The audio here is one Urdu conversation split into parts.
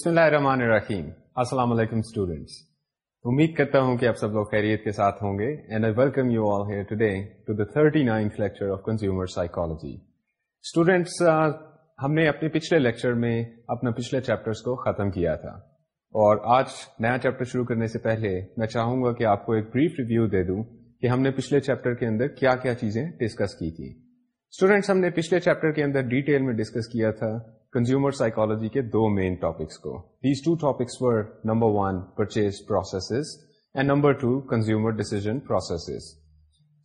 بسم اللہ الرحمن الرحیم السلام علیکم اسٹوڈینٹس امید کرتا ہوں کہ آپ سب لوگ خیریت کے ساتھ ہوں گے and I welcome you all here to the thirty ninth lecture of consumer psychology students ہم نے اپنے پچھلے لیکچر میں اپنا پچھلے چیپٹرس کو ختم کیا تھا اور آج نیا چیپٹر شروع کرنے سے پہلے میں چاہوں گا کہ آپ کو ایک بریف ریویو دے دوں کہ ہم نے پچھلے چیپٹر کے اندر کیا کیا چیزیں ڈسکس کی تھیں اسٹوڈینٹس ہم نے پچھلے چیپٹر کے اندر ڈیٹیل میں ڈسکس کیا تھا کنزیومر سائیکولوجی کے دو مین ٹاپکس کو these two topics for number one purchase processes and number two consumer decision processes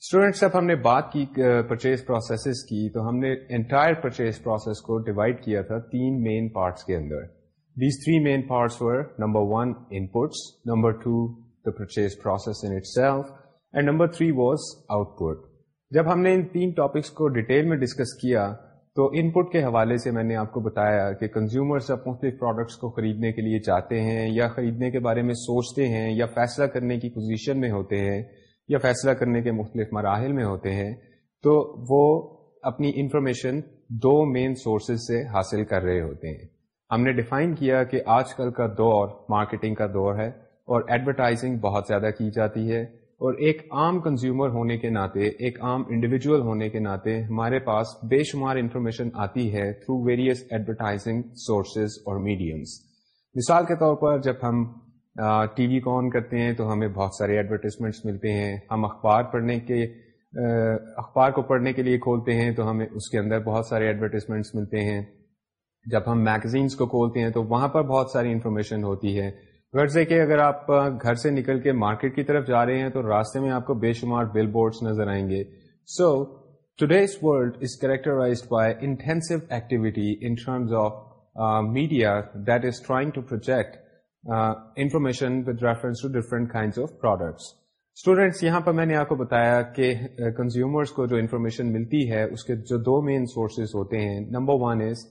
students جب ہم نے بات کی پرچیز پروسیسز کی تو ہم نے انٹائر پرچیز پروسیس کو ڈیوائڈ کیا تھا تین مین پارٹس کے اندر these three main parts for number one inputs number two the purchase process self and number three was output جب ہم نے ان تین ٹاپکس کو ڈیٹیل میں ڈسکس کیا تو ان پٹ کے حوالے سے میں نے آپ کو بتایا کہ کنزیومرز اب مختلف پروڈکٹس کو خریدنے کے لیے چاہتے ہیں یا خریدنے کے بارے میں سوچتے ہیں یا فیصلہ کرنے کی پوزیشن میں ہوتے ہیں یا فیصلہ کرنے کے مختلف مراحل میں ہوتے ہیں تو وہ اپنی انفارمیشن دو مین سورسز سے حاصل کر رہے ہوتے ہیں ہم نے ڈیفائن کیا کہ آج کل کا دور مارکیٹنگ کا دور ہے اور ایڈورٹائزنگ بہت زیادہ کی جاتی ہے اور ایک عام کنزیومر ہونے کے ناطے ایک عام انڈیویجول ہونے کے ناطے ہمارے پاس بے شمار انفارمیشن آتی ہے تھرو ویریس ایڈورٹائزنگ سورسز اور میڈیمس مثال کے طور پر جب ہم ٹی وی کو آن کرتے ہیں تو ہمیں بہت سارے ایڈورٹیزمنٹس ملتے ہیں ہم اخبار پڑھنے کے اخبار کو پڑھنے کے لیے کھولتے ہیں تو ہمیں اس کے اندر بہت سارے ایڈورٹیزمنٹس ملتے ہیں جب ہم میگزینس کو کھولتے ہیں تو وہاں پر بہت ساری انفارمیشن ہوتی ہے غرضے کہ اگر آپ گھر سے نکل کے مارکیٹ کی طرف جا رہے ہیں تو راستے میں آپ کو بے شمار بل بورڈ نظر آئیں گے so today's world is characterize by intensive activity in terms of media that is trying to project information with reference to different of products students یہاں پر میں نے آپ کو بتایا کہ کنزیومرس کو جو انفارمیشن ملتی ہے اس کے جو دو مین سورسز ہوتے ہیں نمبر ون از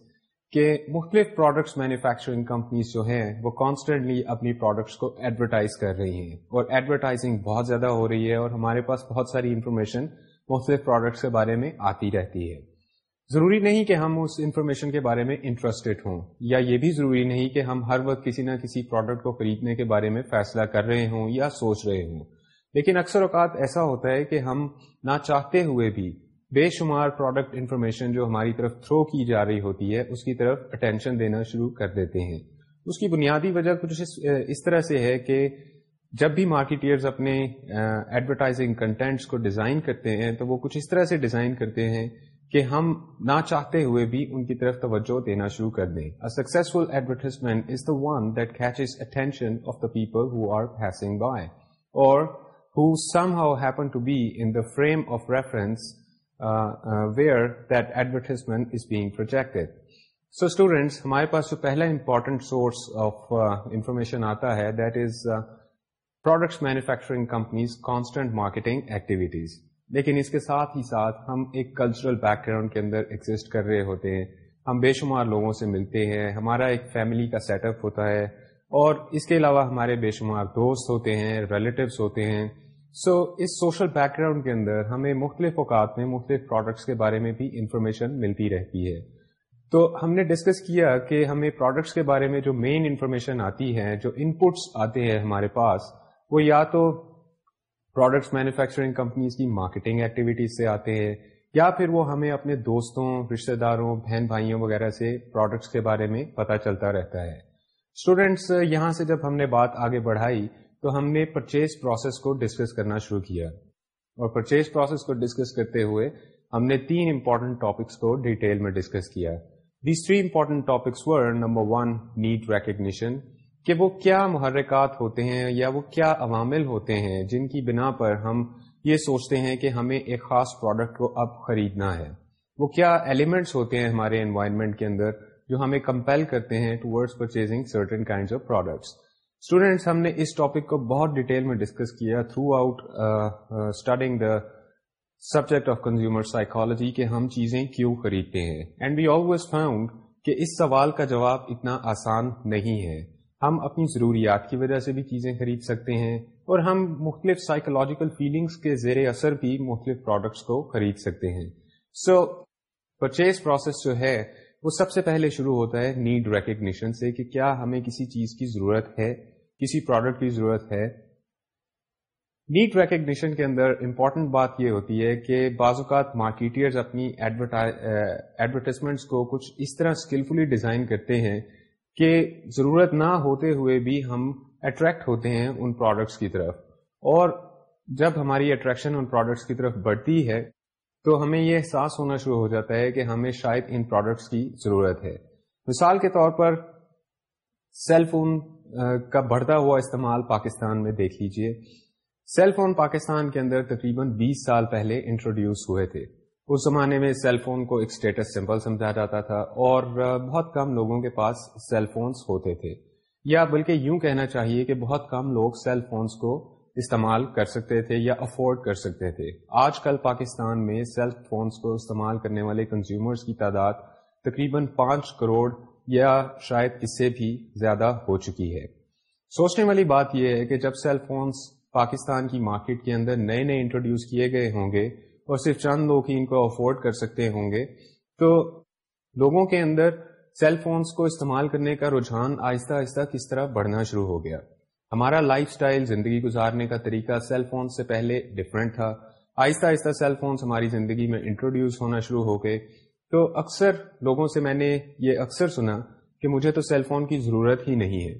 کہ مختلف پروڈکٹس مینوفیکچرنگ کمپنیز جو ہیں وہ کانسٹینٹلی اپنی پروڈکٹس کو ایڈورٹائز کر رہی ہیں اور ایڈورٹائزنگ بہت زیادہ ہو رہی ہے اور ہمارے پاس بہت ساری انفارمیشن مختلف پروڈکٹس کے بارے میں آتی رہتی ہے ضروری نہیں کہ ہم اس انفارمیشن کے بارے میں انٹرسٹیڈ ہوں یا یہ بھی ضروری نہیں کہ ہم ہر وقت کسی نہ کسی پروڈکٹ کو خریدنے کے بارے میں فیصلہ کر رہے ہوں یا سوچ رہے ہوں لیکن اکثر اوقات ایسا ہوتا ہے کہ ہم نہ چاہتے ہوئے بھی بے شمار پروڈکٹ انفارمیشن جو ہماری طرف تھرو کی جا رہی ہوتی ہے اس کی طرف اٹینشن دینا شروع کر دیتے ہیں اس کی بنیادی وجہ کچھ اس طرح سے ہے کہ جب بھی مارکیٹرز اپنے ایڈورٹائزنگ کنٹینٹس کو ڈیزائن کرتے ہیں تو وہ کچھ اس طرح سے ڈیزائن کرتے ہیں کہ ہم نہ چاہتے ہوئے بھی ان کی طرف توجہ دینا شروع کر دیں successful advertisement is the one catches attention of the people who are passing by or who somehow happen to be in the frame of reference where that advertisement is being projected so students ہمارے پاس جو پہلا امپورٹنٹ سورس آف انفارمیشن آتا ہے that is products manufacturing companies constant marketing activities لیکن اس کے ساتھ ہی ساتھ ہم ایک کلچرل بیک گراؤنڈ کے اندر ایگزٹ کر رہے ہوتے ہیں ہم بے شمار لوگوں سے ملتے ہیں ہمارا ایک فیملی کا سیٹ اپ ہوتا ہے اور اس کے علاوہ ہمارے بے شمار دوست ہوتے ہیں ریلیٹیوس ہوتے ہیں سو اس سوشل بیک گراؤنڈ کے اندر ہمیں مختلف اوقات میں مختلف پروڈکٹس کے بارے میں بھی انفارمیشن ملتی رہتی ہے تو ہم نے ڈسکس کیا کہ ہمیں پروڈکٹس کے بارے میں جو مین انفارمیشن آتی ہے جو ان پٹس آتے ہیں ہمارے پاس وہ یا تو پروڈکٹس مینوفیکچرنگ کمپنیز کی مارکیٹنگ ایکٹیویٹیز سے آتے ہیں یا پھر وہ ہمیں اپنے دوستوں رشتہ داروں بہن بھائیوں وغیرہ سے پروڈکٹس کے بارے میں پتہ چلتا رہتا ہے اسٹوڈینٹس یہاں سے جب ہم نے بات آگے بڑھائی تو ہم نے پرچیز پروسیس کو ڈسکس کرنا شروع کیا اور پرچیز پروسیس کو ڈسکس کرتے ہوئے ہم نے تین امپورٹنٹ ٹاپکس کو ڈیٹیل میں ڈسکس کیا these three important topics were number one need recognition کہ وہ کیا محرکات ہوتے ہیں یا وہ کیا عوامل ہوتے ہیں جن کی بنا پر ہم یہ سوچتے ہیں کہ ہمیں ایک خاص پروڈکٹ کو اب خریدنا ہے وہ کیا ایلیمنٹس ہوتے ہیں ہمارے انوائرمنٹ کے اندر جو ہمیں کمپیل کرتے ہیں to purchasing certain of products students ہم نے اس ٹاپک کو بہت ڈیٹیل میں ڈسکس کیا throughout the subject of consumer psychology کہ ہم چیزیں کیوں خریدتے ہیں اینڈ وی آلوز فاؤنڈ کہ اس سوال کا جواب اتنا آسان نہیں ہے ہم اپنی ضروریات کی وجہ سے بھی چیزیں خرید سکتے ہیں اور ہم مختلف سائیکولوجیکل فیلنگس کے زیر اثر بھی مختلف پروڈکٹس کو خرید سکتے ہیں سو پرچیز پروسیس جو ہے وہ سب سے پہلے شروع ہوتا ہے نیڈ ریکگنیشن سے کہ کیا ہمیں کسی چیز کی ضرورت ہے کسی پروڈکٹ کی ضرورت ہے نیٹ ریکگنیشن کے اندر امپورٹنٹ بات یہ ہوتی ہے کہ بعض اوقات مارکیٹر اپنی ایڈورٹائزمنٹس کو کچھ اس طرح اسکلفلی ڈیزائن کرتے ہیں کہ ضرورت نہ ہوتے ہوئے بھی ہم اٹریکٹ ہوتے ہیں ان پروڈکٹس کی طرف اور جب ہماری اٹریکشن ان پروڈکٹس کی طرف بڑھتی ہے تو ہمیں یہ احساس ہونا شروع ہو جاتا ہے کہ ہمیں شاید ان پروڈکٹس کی ضرورت ہے مثال کے طور پر سیل فون کا بڑھتا ہوا استعمال پاکستان میں دیکھ لیجئے سیل فون پاکستان کے اندر تقریباً بیس سال پہلے انٹروڈیوس ہوئے تھے اس زمانے میں سیل فون کو ایک اسٹیٹس سمپل سمجھا جاتا تھا اور بہت کم لوگوں کے پاس سیل فونس ہوتے تھے یا بلکہ یوں کہنا چاہیے کہ بہت کم لوگ سیل فونس کو استعمال کر سکتے تھے یا افورڈ کر سکتے تھے آج کل پاکستان میں سیل فونس کو استعمال کرنے والے کنزیومرز کی تعداد تقریباً پانچ کروڑ یا شاید اس سے بھی زیادہ ہو چکی ہے سوچنے والی بات یہ ہے کہ جب سیل فونس پاکستان کی مارکیٹ کے اندر نئے نئے انٹروڈیوس کیے گئے ہوں گے اور صرف چند لوگ ہی ان کو افورڈ کر سکتے ہوں گے تو لوگوں کے اندر سیل فونس کو استعمال کرنے کا رجحان آہستہ آہستہ کس طرح بڑھنا شروع ہو گیا ہمارا لائف سٹائل زندگی گزارنے کا طریقہ سیل فون سے پہلے ڈفرینٹ تھا آہستہ آہستہ سیل فونس ہماری زندگی میں انٹروڈیوس ہونا شروع ہو گئے تو اکثر لوگوں سے میں نے یہ اکثر سنا کہ مجھے تو سیل فون کی ضرورت ہی نہیں ہے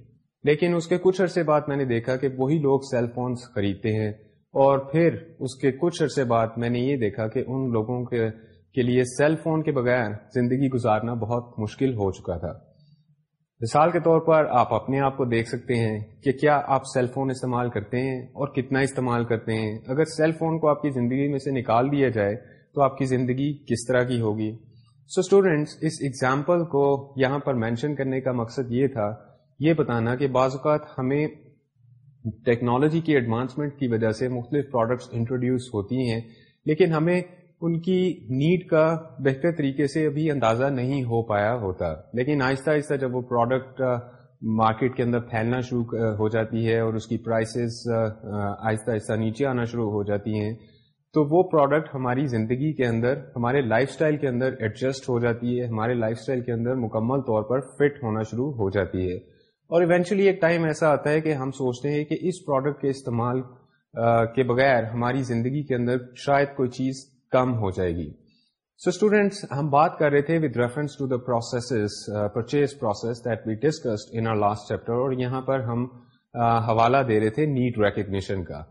لیکن اس کے کچھ عرصے بعد میں نے دیکھا کہ وہی لوگ سیل فونس خریدتے ہیں اور پھر اس کے کچھ عرصے بعد میں نے یہ دیکھا کہ ان لوگوں کے کے لیے سیل فون کے بغیر زندگی گزارنا بہت مشکل ہو چکا تھا مثال کے طور پر آپ اپنے آپ کو دیکھ سکتے ہیں کہ کیا آپ سیل فون استعمال کرتے ہیں اور کتنا استعمال کرتے ہیں اگر سیل فون کو آپ کی زندگی میں سے نکال دیا جائے تو آپ کی زندگی کس طرح کی ہوگی سو اسٹوڈینٹس اس ایگزامپل کو یہاں پر مینشن کرنے کا مقصد یہ تھا یہ بتانا کہ بعض اوقات ہمیں ٹیکنالوجی کی ایڈوانسمنٹ کی وجہ سے مختلف پروڈکٹس انٹروڈیوس ہوتی ہیں لیکن ہمیں ان کی نیڈ کا بہتر طریقے سے ابھی اندازہ نہیں ہو پایا ہوتا لیکن آہستہ آہستہ جب وہ پروڈکٹ مارکیٹ کے اندر پھیلنا شروع ہو جاتی ہے اور اس کی پرائسز آہستہ آہستہ نیچے آنا شروع ہو جاتی ہیں تو وہ پروڈکٹ ہماری زندگی کے اندر ہمارے لائف سٹائل کے اندر ایڈجسٹ ہو جاتی ہے ہمارے لائف سٹائل کے اندر مکمل طور پر فٹ ہونا شروع ہو جاتی ہے اور ایونچولی ایک ٹائم ایسا آتا ہے کہ ہم سوچتے ہیں کہ اس پروڈکٹ کے استعمال کے بغیر ہماری زندگی کے اندر شاید کوئی چیز کم ہو جائے گی سو اسٹوڈینٹس ہم بات کر رہے تھے with reference to the processes purchase process that we discussed in last chapter اور یہاں پر ہم حوالہ دے رہے تھے نیٹ ریکگنیشن کا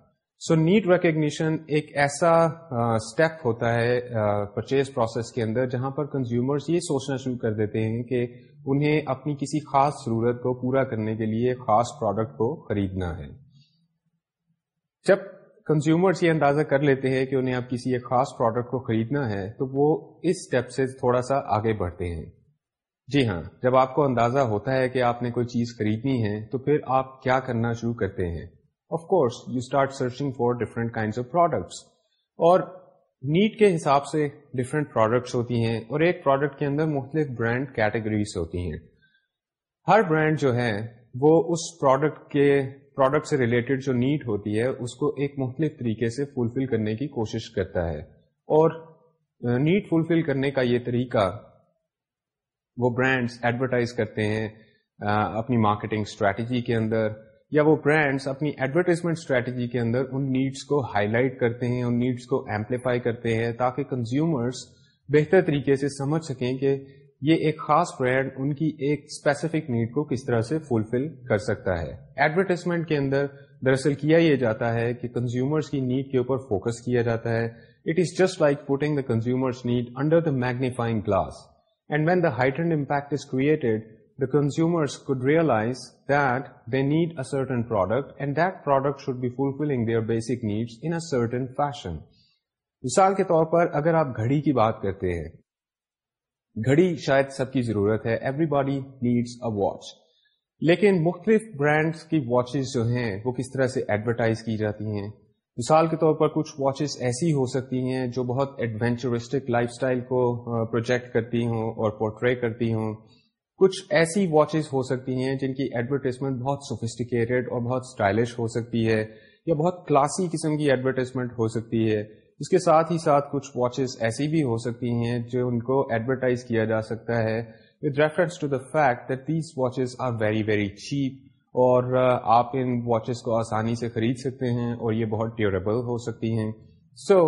سو نیٹ ریکگنیشن ایک ایسا اسٹیپ ہوتا ہے پرچیز پروسیس کے اندر جہاں پر کنزیومرس یہ سوچنا شروع کر دیتے ہیں کہ انہیں اپنی کسی خاص ضرورت کو پورا کرنے کے لیے خاص پروڈکٹ کو خریدنا ہے جب کنزیومرس یہ اندازہ کر لیتے ہیں کہ انہیں اب کسی ایک خاص پروڈکٹ کو خریدنا ہے تو وہ اس اسٹیپ سے تھوڑا سا آگے بڑھتے ہیں جی ہاں جب آپ کو اندازہ ہوتا ہے کہ آپ نے کوئی چیز خریدنی ہے تو پھر آپ کیا کرنا شروع کرتے ہیں of course you start searching for different kind of products اور نیٹ کے حساب سے ڈفرینٹ پروڈکٹس ہوتی ہیں اور ایک پروڈکٹ کے اندر مختلف برانڈ کیٹیگریز ہوتی ہیں ہر برانڈ جو ہے وہ اس پروڈکٹ کے پروڈکٹ سے ریلیٹڈ جو نیٹ ہوتی ہے اس کو ایک مختلف طریقے سے فلفل کرنے کی کوشش کرتا ہے اور نیٹ فلفل کرنے کا یہ طریقہ وہ برانڈس ایڈورٹائز کرتے ہیں اپنی مارکیٹنگ اسٹریٹجی کے اندر یا وہ برانڈس اپنی ایڈورٹائزمنٹ اسٹریٹجی کے اندر ان نیڈس کو ہائی لائٹ کرتے ہیں ان نیڈس کو ایمپلیفائی کرتے ہیں تاکہ کنزیومرس بہتر طریقے سے سمجھ سکیں کہ یہ ایک خاص برانڈ ان کی ایک اسپیسیفک نیڈ کو کس طرح سے فلفل کر سکتا ہے ایڈورٹائزمنٹ کے اندر دراصل کیا یہ جاتا ہے کہ کنزیومرس کی نیڈ کے اوپر فوکس کیا جاتا ہے it is just like putting the consumers need under the magnifying glass and when the heightened impact is created the consumers could realize that they need a certain product and that product should be fulfilling their basic needs in a certain fashion. مثال کے طور پر اگر آپ گھڑی کی بات کرتے ہیں گھڑی شاید سب کی ضرورت ہے everybody needs a watch لیکن مختلف برانڈس کی واچز جو ہیں وہ کس طرح سے ایڈورٹائز کی جاتی ہیں مثال کے طور پر کچھ واچز ایسی ہو سکتی ہیں جو بہت ایڈونچرسٹک لائف سٹائل کو پروجیکٹ کرتی ہوں اور پورٹری کرتی ہوں کچھ ایسی واچز ہو سکتی ہیں جن کی ایڈورٹیزمنٹ بہت سوفیسٹیکیٹڈ اور بہت اسٹائلش ہو سکتی ہے یا بہت کلاسی قسم کی ایڈورٹیزمنٹ ہو سکتی ہے اس کے ساتھ ہی ساتھ کچھ واچز ایسی بھی ہو سکتی ہیں جو ان کو ایڈورٹائز کیا جا سکتا ہے with reference to the fact that these watches are very very cheap اور آپ ان واچز کو آسانی سے خرید سکتے ہیں اور یہ بہت ڈیوریبل ہو سکتی ہیں so so,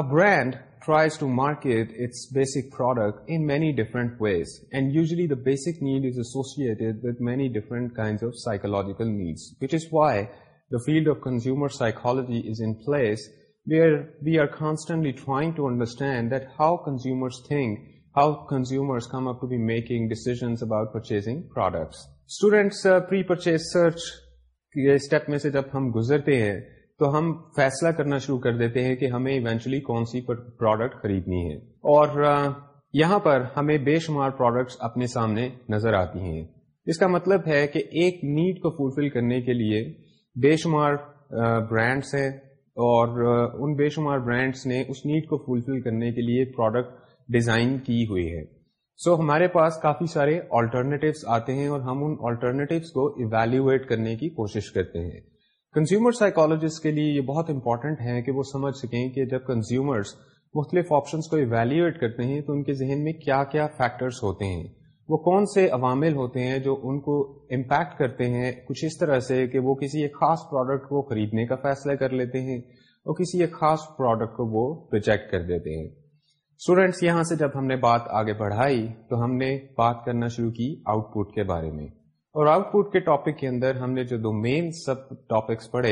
a brand market its basic product ways and usage need is associated many different کا field of consumer psychology is in place we are constantly trying to understand that how consumers think how consumer making decisions about purchasing products students pre purchase search کے اسٹیپ میں سے جب ہم گزرتے ہیں تو ہم فیصلہ کرنا شروع کر دیتے ہیں کہ ہمیں ایونچولی کون سی پروڈکٹ خریدنی ہے اور یہاں پر ہمیں بے شمار پروڈکٹس اپنے سامنے نظر آتی ہیں اس کا مطلب ہے کہ ایک نیڈ کو فلفل کرنے کے لیے بے شمار برانڈس ہیں اور ان بے شمار برانڈس نے اس نیڈ کو فلفل کرنے کے لیے پروڈکٹ ڈیزائن کی ہوئی ہے سو so, ہمارے پاس کافی سارے آلٹرنیٹیوس آتے ہیں اور ہم ان آلٹرنیٹیوس کو ایویلویٹ کرنے کی کوشش کرتے ہیں کنزیومر سائیکالوجسٹ کے لیے یہ بہت امپورٹنٹ ہے کہ وہ سمجھ سکیں کہ جب کنزیومرس مختلف آپشنس کو ایویلیویٹ کرتے ہیں تو ان کے ذہن میں کیا کیا فیکٹرس ہوتے ہیں وہ کون سے عوامل ہوتے ہیں جو ان کو امپیکٹ کرتے ہیں کچھ اس طرح سے کہ وہ کسی ایک خاص پروڈکٹ کو خریدنے کا فیصلہ کر لیتے ہیں اور کسی ایک خاص پروڈکٹ کو وہ ریجیکٹ کر دیتے ہیں اسٹوڈینٹس یہاں سے جب ہم نے بات آگے بڑھائی تو ہم نے بات کرنا شروع کی آؤٹ پٹ کے بارے میں اور آؤٹ پٹ کے ٹاپک کے اندر ہم نے جو دو مین سب ٹاپکس پڑھے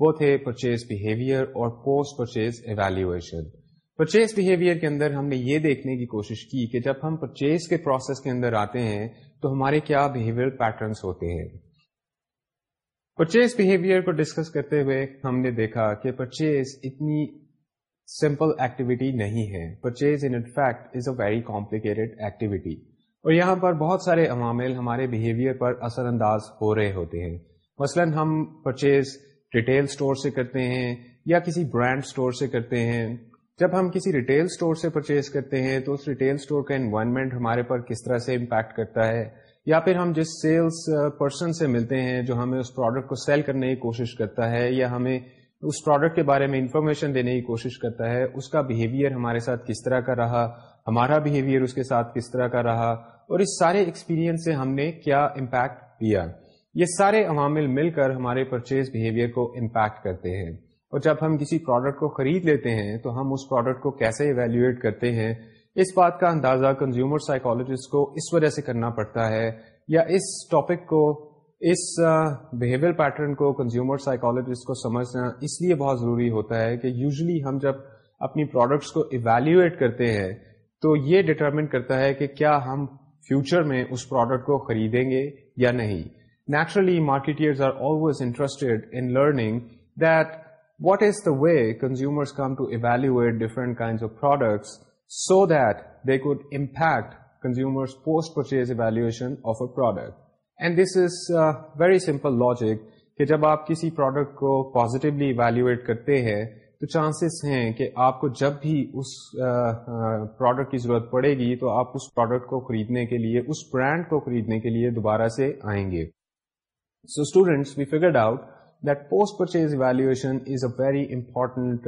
وہ تھے پرچیز بہیویئر اور post purchase evaluation purchase behaviour کے اندر ہم نے یہ دیکھنے کی کوشش کی کہ جب ہم پرچیز کے پروسیس کے اندر آتے ہیں تو ہمارے کیا بہیویئر پیٹرنس ہوتے ہیں پرچیز بہیویئر کو ڈسکس کرتے ہوئے ہم نے دیکھا کہ پرچیز اتنی سمپل ایکٹیویٹی نہیں ہے purchase fact is a very complicated activity اور یہاں پر بہت سارے عوامل ہمارے بہیویئر پر اثر انداز ہو رہے ہوتے ہیں مثلا ہم پرچیز ریٹیل سٹور سے کرتے ہیں یا کسی برانڈ سٹور سے کرتے ہیں جب ہم کسی ریٹیل سٹور سے پرچیز کرتے ہیں تو اس ریٹیل سٹور کا انوائرمنٹ ہمارے پر کس طرح سے امپیکٹ کرتا ہے یا پھر ہم جس سیلس پرسن uh, سے ملتے ہیں جو ہمیں اس پروڈکٹ کو سیل کرنے کی کوشش کرتا ہے یا ہمیں اس پروڈکٹ کے بارے میں انفارمیشن دینے کی کوشش کرتا ہے اس کا بیہیویئر ہمارے ساتھ کس طرح کا رہا ہمارا بہیویئر اس کے ساتھ کس طرح کا رہا اور اس سارے ایکسپیرئنس سے ہم نے کیا امپیکٹ دیا یہ سارے عوامل مل کر ہمارے پرچیز بہیویئر کو امپیکٹ کرتے ہیں اور جب ہم کسی پروڈکٹ کو خرید لیتے ہیں تو ہم اس پروڈکٹ کو کیسے ایویلیویٹ کرتے ہیں اس بات کا اندازہ کنزیومر سائیکالوجسٹ کو اس وجہ سے کرنا پڑتا ہے یا اس ٹاپک کو اس بیہیویئر پیٹرن کو کنزیومر سائیکالوجسٹ کو سمجھنا اس لیے بہت ضروری ہوتا ہے کہ یوزلی ہم جب اپنی پروڈکٹس کو ایویلیویٹ کرتے ہیں تو یہ ڈٹرمن کرتا ہے کہ کیا ہم فیوچر میں اس پروڈکٹ کو خریدیں گے یا نہیں naturally marketers are always interested in learning that what is the way come to evaluate different kinds of products so that they could impact consumer post purchase evaluation of a product and this is very simple logic کہ جب آپ کسی پروڈکٹ کو پازیٹیولی ایویلویٹ کرتے ہیں تو چانسز ہیں کہ آپ کو جب بھی اس پروڈکٹ کی ضرورت پڑے گی تو آپ اس پروڈکٹ کو خریدنے کے لیے اس برانڈ کو خریدنے کے لیے دوبارہ سے آئیں گے so students we figure out that post purchase evaluation is a very important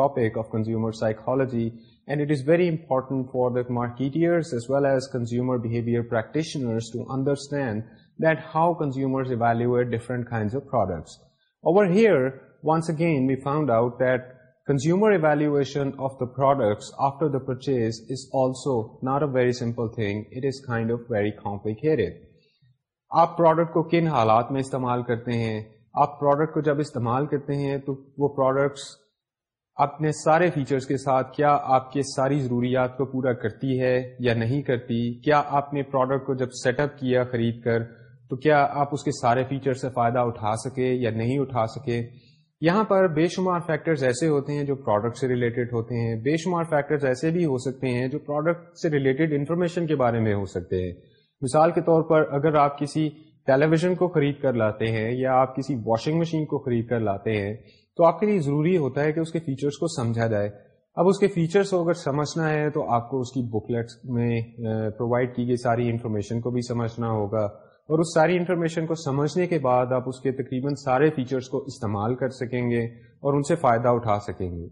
topic of consumer psychology and it is very important for the marketers as well as consumer behaviour to understand that how consumers evaluate different of products different کا of again we found out that consumer evaluation of the products after the purchase is also not a complicated. آپ پروڈکٹ کو کن حالات میں استعمال کرتے ہیں آپ پروڈکٹ کو جب استعمال کرتے ہیں تو وہ پروڈکٹس اپنے سارے فیچرز کے ساتھ کیا آپ کے ساری ضروریات کو پورا کرتی ہے یا نہیں کرتی کیا آپ نے پروڈکٹ کو جب سیٹ اپ کیا خرید کر تو کیا آپ اس کے سارے فیچر سے فائدہ اٹھا سکے یا نہیں اٹھا سکے یہاں پر بے شمار فیکٹرز ایسے ہوتے ہیں جو پروڈکٹ سے ریلیٹڈ ہوتے ہیں بے شمار فیکٹرز ایسے بھی ہو سکتے ہیں جو پروڈکٹ سے ریلیٹڈ انفارمیشن کے بارے میں ہو سکتے ہیں مثال کے طور پر اگر آپ کسی ٹیلی ویژن کو خرید کر لاتے ہیں یا آپ کسی واشنگ مشین کو خرید کر لاتے ہیں تو آپ کے لیے ضروری ہوتا ہے کہ اس کے فیچرس کو سمجھا جائے اب اس کے فیچرس کو اگر سمجھنا ہے تو آپ کو اس کی بکلیٹس میں پرووائڈ uh, کی گئی ساری انفارمیشن کو بھی سمجھنا ہوگا اور اس ساری انفارمیشن کو سمجھنے کے بعد آپ اس کے تقریباً سارے فیچرس کو استعمال کر سکیں گے اور ان سے فائدہ اٹھا سکیں گے